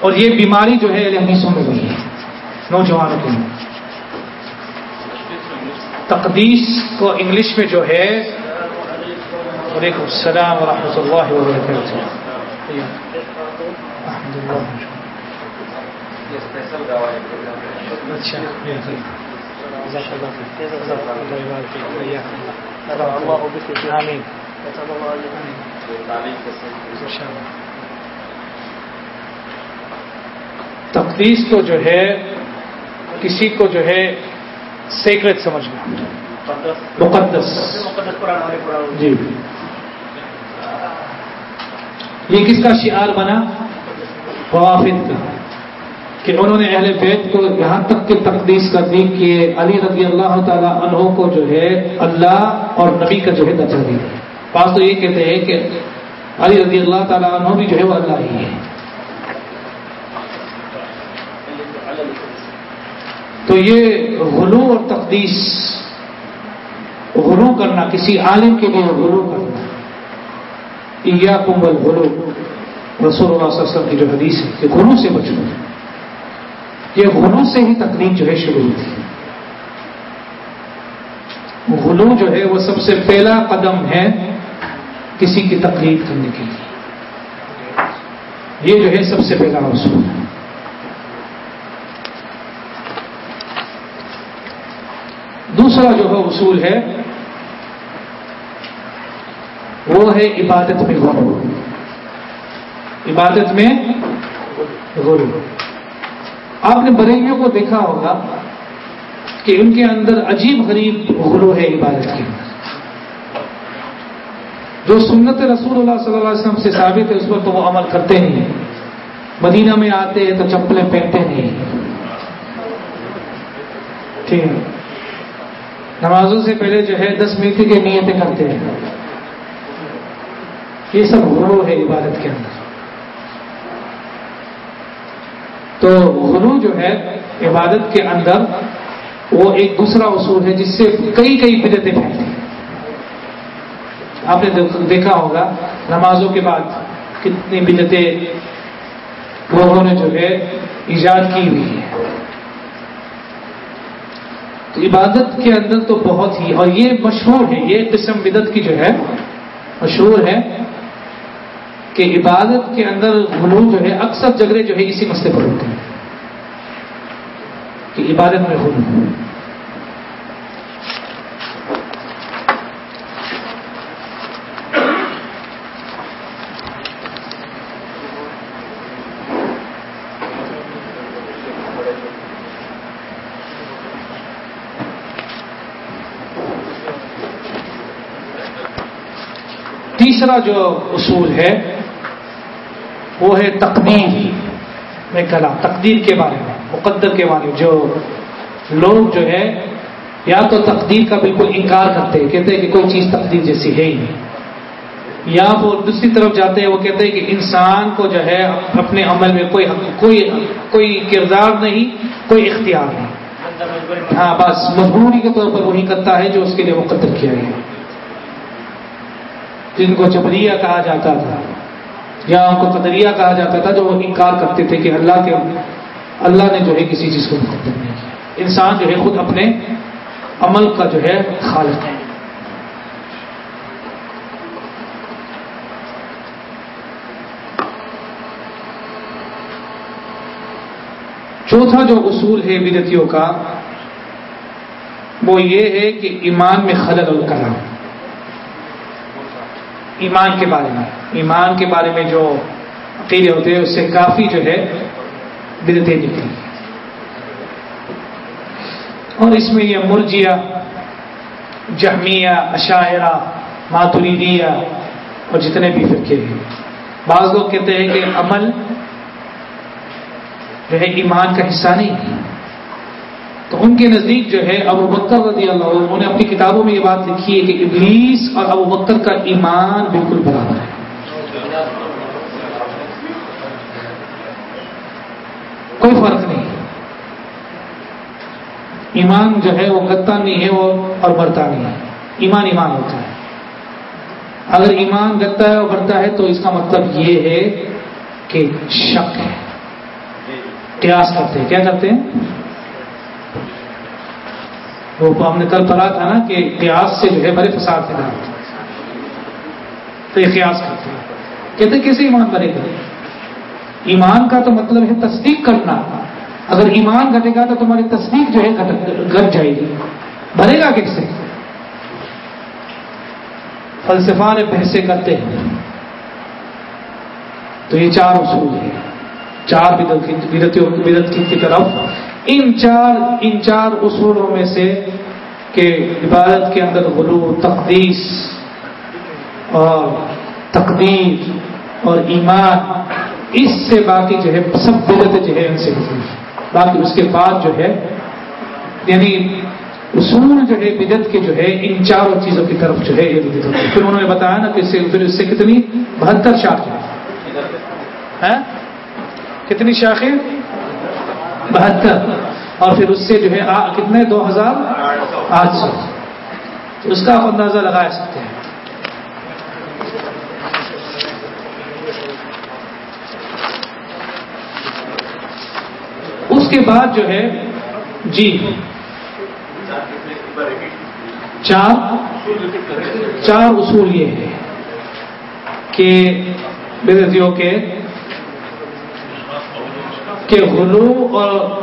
اور یہ بیماری جو ہے حدیثوں میں ہوئی ہے۔ نوجوانوں کے لیے۔ تقدیس کو انگلش میں جو ہے، وعلیکم السلام ورحمۃ اللہ وبرکاتہ۔ اچھا، تقدیس تو جو ہے کسی کو جو ہے سیکرٹ سمجھنا۔ مقدس۔ جی۔ یہ کس کا شعار بنا؟ روافد کا۔ کہ انہوں نے اہل بیت کو یہاں تک کہ تقدیس کر دی کہ علی رضی اللہ تعالیٰ عنہ کو جو ہے اللہ اور نبی کا جو ہے درجہ دیا۔ بعض تو یہ کہتے ہیں کہ علی رضی اللہ تعالیٰ عنہ بھی جو ہے وہ اللہ ہی ہے تو یہ غلو اور تقدیس، غلو کرنا، کسی عالم کے لیے غلو کرنا۔ یا کمبل غلو رسول اللہ صلی اللہ علیہ وسلم کی جو حدیث ہے کہ غلو سے بچنا یہ غلو سے ہی تقریب جو ہے شروع ہوتی ہے۔ غلو جو ہے وہ سب سے پہلا قدم ہے کسی کی تقلید کرنے کے لیے۔ یہ جو ہے سب سے پہلا اصول۔ ہے دوسرا جو ہے اصول ہے، وہ ہے عبادت میں غرو عبادت میں غرو آپ نے بریلیوں کو دیکھا ہوگا کہ ان کے اندر عجیب غریب غرو ہے عبادت کے اندر۔ جو سنت رسول اللہ صلی اللہ علیہ وسلم سے ثابت ہے، اس پر تو وہ عمل کرتے نہیں ہیں۔ مدینہ میں آتے ہیں تو چپلیں پہنتے نہیں ٹھیک ہے۔ نمازوں سے پہلے جو ہے دس منٹ کے نیتیں کرتے ہیں۔ یہ سب غرو ہے عبادت کے اندر۔ تو غرو جو ہے عبادت کے اندر وہ ایک دوسرا اصول ہے جس سے کئی کئی بدتیں پھیلتی ہیں۔ آپ نے دیکھا ہوگا نمازوں کے بعد کتنی بدتیں لوگوں نے جو ہے ایجاد کی ہوئی ہے تو عبادت کے اندر تو بہت ہی اور یہ مشہور ہے، یہ قسم بدت کی جو ہے، مشہور ہے کہ عبادت کے اندر غلو جو ہے، اکثر جگڑے جو ہے، اسی مسئلے پر ہوتے ہیں کہ عبادت میں غلو تیسرا جو اصول ہے، وہ ہے تقدیر میں کلا تقدیر کے بارے میں، مقدر کے بارے میں، جو لوگ جو ہے، یا تو تقدیر کا بالکل انکار کرتے ہیں، کہتے ہیں کہ کوئی چیز تقدیر جیسی ہے ہی نہیں۔ یا وہ دوسری طرف جاتے ہیں، وہ کہتے ہیں کہ انسان کو جو ہے، اپنے عمل میں کوئی کوئی کوئی کردار نہیں، کوئی اختیار نہیں۔ ہاں بس مجبوری کے طور پر وہی کرتا ہے جو اس کے لیے مقدر کیا گیا۔ جن کو جبریہ کہا جاتا تھا، یا ان کو قدریہ کہا جاتا تھا جو وہ انکار کرتے تھے کہ اللہ کے اللہ نے جو ہے کسی چیز کو مقدر نہیں کیا۔ انسان جو ہے خود اپنے عمل کا جو ہے خالق ہے۔ چوتھا جو اصول ہے بدتیوں کا، وہ یہ ہے کہ ایمان میں خلل الکلام۔ ایمان کے بارے میں۔ ایمان کے بارے میں جو عقیدے ہوتے ہیں، اس سے کافی جو ہے، بدتیں نکلی اور اس میں یہ مرجیا، جہمیہ عشاعرہ ماتریدیہ اور جتنے بھی فرقے ہیں۔ بعض لوگ کہتے ہیں کہ عمل جو ہے، ایمان کا حصہ نہیں تو ان کے نزدیک جو ہے ابو بکر رضی اللہ عنہ نے اپنی کتابوں میں یہ بات لکھی ہے کہ ابلیس اور ابو بکر کا ایمان بالکل برابر ہے۔ کوئی فرق نہیں۔ ایمان جو ہے وہ گتا نہیں ہے وہ اور بڑھتا نہیں ہے۔ ایمان ایمان ہوتا ہے۔ اگر ایمان گتا ہے اور بڑھتا ہے تو اس کا مطلب یہ ہے کہ شک ہے۔ قیاس کرتے ہیں۔ کیا کرتے ہیں؟ وہ ہم نے کل پڑھا تھا نا کہ قیاس سے جو ہے بڑے فساد پیدا ہوتے تو یہ قیاس کرتے ہیں کہتے ہیں کیسے ایمان بنے گا ایمان کا تو مطلب ہے تصدیق کرنا اگر ایمان گھٹے گا تو تمہاری تصدیق جو ہے گھٹ جائے گی بنے گا کیسے فلسفہ نے بحثیں کرتے ہیں تو یہ چار اصول ہیں چار بدت کی طرف ان چار ان چار اصولوں میں سے کہ عبادت کے اندر غلو، تقدیس اور تقدیر اور ایمان، اس سے باقی جو ہے سب بدت جو ہے ان سے باقی اس کے بعد جو ہے یعنی اصول جو ہے بدت کے جو ہے، ان چاروں چیزوں کی طرف جو ہے یہ بدت ہوتی پھر انہوں نے بتایا نا کہ اس سے پھر اس سے کتنی؟ بہتر شاخیں۔ ہاں؟ کتنی شاخیں؟ بہتر۔ اور پھر اس سے جو ہے، آ- کتنے؟ دو ہزار آٹھ سو۔ تو اس کا آپ اندازہ لگا سکتے ہیں۔ اس کے بعد جو ہے جی۔ چار چار اصول یہ ہے کہ بدتیوں کے کہ غلو اور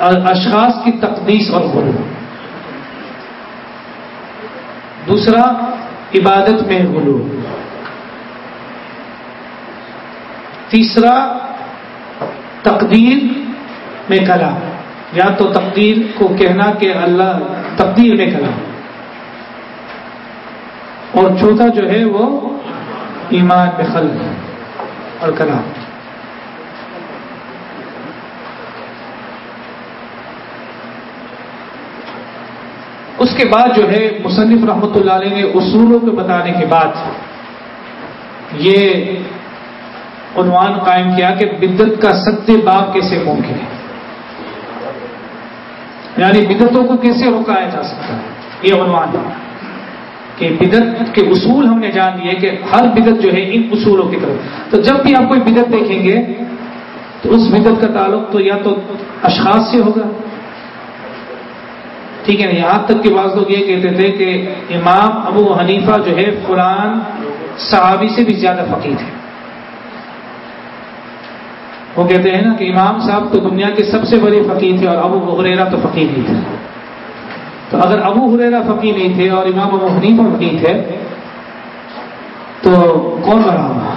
اشخاص کی تقدیس اور غلو۔ دوسرا، عبادت میں غلو۔ تیسرا، تقدیر میں کلام۔ یا تو تقدیر کو کہنا کہ اللہ تقدیر میں کلام۔ اور چوتھا جو ہے وہ ایمان میں خلق اور کلام۔ اس کے بعد جو ہے مصنف رحمۃ اللہ علیہ نے اصولوں کو بتانے کے بعد یہ عنوان قائم کیا کہ بدت کا ست باب کیسے ممکن ہے؟ یعنی بدتوں کو کیسے روکایا جا سکتا ہے؟ یہ عنوان ہے کہ بدت کے اصول ہم نے جان لیے کہ ہر بدت جو ہے ان اصولوں کی طرف۔ تو جب بھی آپ کوئی بدت دیکھیں گے تو اس بدت کا تعلق تو یا تو اشخاص سے ہوگا ٹھیک ہے نا یہاں تک کہ بعض لوگ یہ کہتے تھے کہ امام ابو حنیفہ جو ہے فلان صحابی سے بھی زیادہ فقیر ہے وہ کہتے ہیں نا کہ امام صاحب تو دنیا کے سب سے بڑے فقیر تھے اور ابو حریرا تو فقیر نہیں تھے۔ تو اگر ابو حریرا فقیر نہیں تھے اور امام ابو حنیفہ فقیر تھے، تو کون بڑا ہوگا؟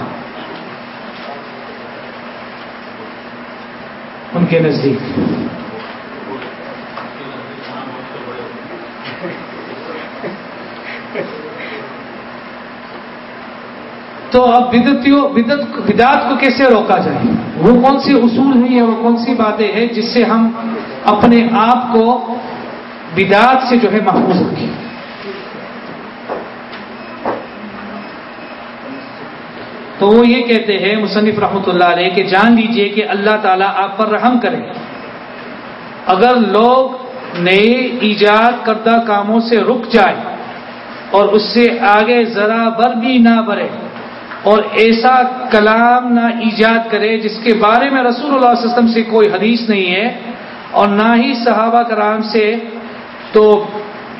ان کے نزدیک۔ تو اب بدتیوں بدت بدعت کو کیسے روکا جائے؟ وہ کون سے اصول ہیں یا وہ کون سی باتیں ہیں جس سے ہم اپنے آپ کو بدعت سے جو ہے محفوظ رکھیں؟ تو وہ یہ کہتے ہیں مصنف رحمۃ اللہ علیہ کہ جان لیجیے کہ اللہ تعالیٰ آپ پر رحم کرے۔ اگر لوگ نئے ایجاد کردہ کاموں سے رک جائے اور اس سے آگے ذرا بر بھی نہ بڑھے اور ایسا کلام نہ ایجاد کرے جس کے بارے میں رسول اللہ علیہ وسلم سے کوئی حدیث نہیں ہے اور نہ ہی صحابہ کرام سے تو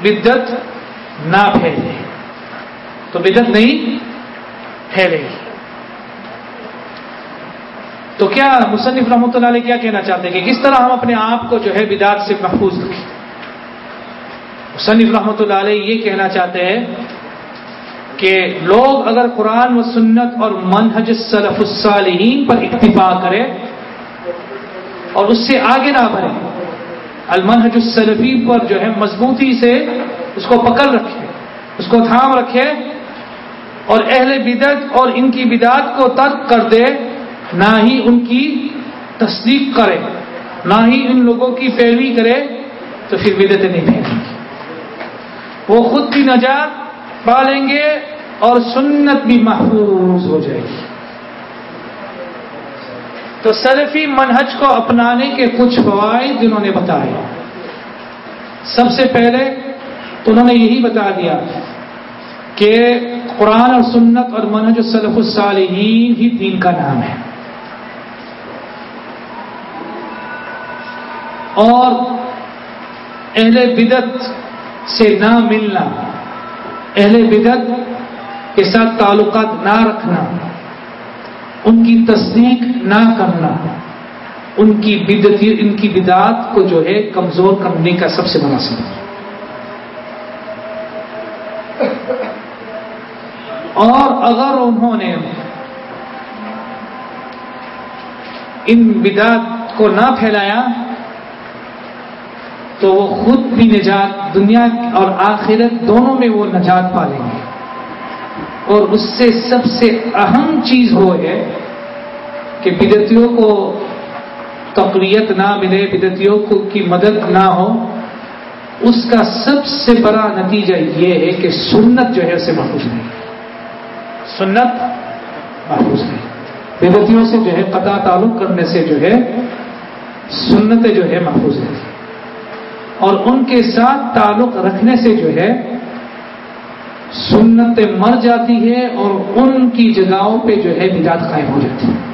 بدت نہ پھیلے۔ تو بدت نہیں پھیلے۔ گی تو کیا مصنف رحمۃ اللہ علیہ کیا کہنا چاہتے ہیں کہ کس طرح ہم اپنے آپ کو جو ہے بدعت سے محفوظ رکھیں؟ مصنف رحمۃ اللہ علیہ یہ کہنا چاہتے ہیں کہ لوگ اگر قرآن و سنت اور منہج السلف الصالحین پر اکتفا کرے اور اس سے آگے نہ بڑھے المنہج السلفی پر جو ہے مضبوطی سے اس کو پکڑ رکھے اس کو تھام رکھے اور اہل بدعت اور ان کی بدعت کو ترک کر دے نہ ہی ان کی تصدیق کرے نہ ہی ان لوگوں کی پیروی کرے تو پھر بدعتیں نہیں پھیلیں گی۔ وہ خود بھی نجات پالیں گے اور سنت بھی محفوظ ہو جائے گی۔ تو سلفی منہج کو اپنانے کے کچھ فوائد انہوں نے بتائے۔ سب سے پہلے انہوں نے یہی بتا دیا کہ قرآن اور سنت اور منہج السلف الصالحین ہی دین کا نام ہے۔ اور اہل بدت سے نہ ملنا۔ اہل بدت کے ساتھ تعلقات نہ رکھنا، ان کی تصدیق نہ کرنا، ان کی بدت ان کی بدعات کو جو ہے کمزور کرنے کا سب سے بڑا سبب۔ اور اگر انہوں نے ان بدعات کو نہ پھیلایا تو وہ خود بھی نجات دنیا اور آخرت دونوں میں وہ نجات پالیں گے۔ اور اس سے سب سے اہم چیز وہ ہے کہ بدتیوں کو تقویت نہ ملے، بدتیوں کو کی مدد نہ ہو۔ اس کا سب سے بڑا نتیجہ یہ ہے کہ سنت جو ہے اسے محفوظ نہیں۔ سنت محفوظ نہیں۔ بدتیوں سے جو ہے قطع تعلق کرنے سے جو ہے سنت جو ہے محفوظ ہے اور ان کے ساتھ تعلق رکھنے سے جو ہے سنت مر جاتی ہے اور ان کی جگہوں پہ جو ہے بدعت قائم ہو جاتی ہے۔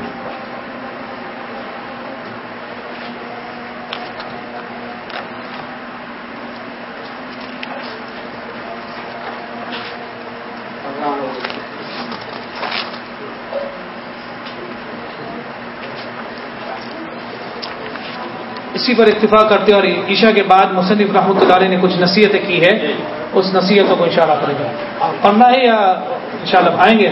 اسی پر اتفاق کرتے اور عشاء کے بعد مصنف رحمۃ اللہ علیہ نے کچھ نصیحتیں کی ہے اس نصیحتوں کو انشاءاللہ کرے گا پڑھنا ہے یا انشاءاللہ آئیں گے؟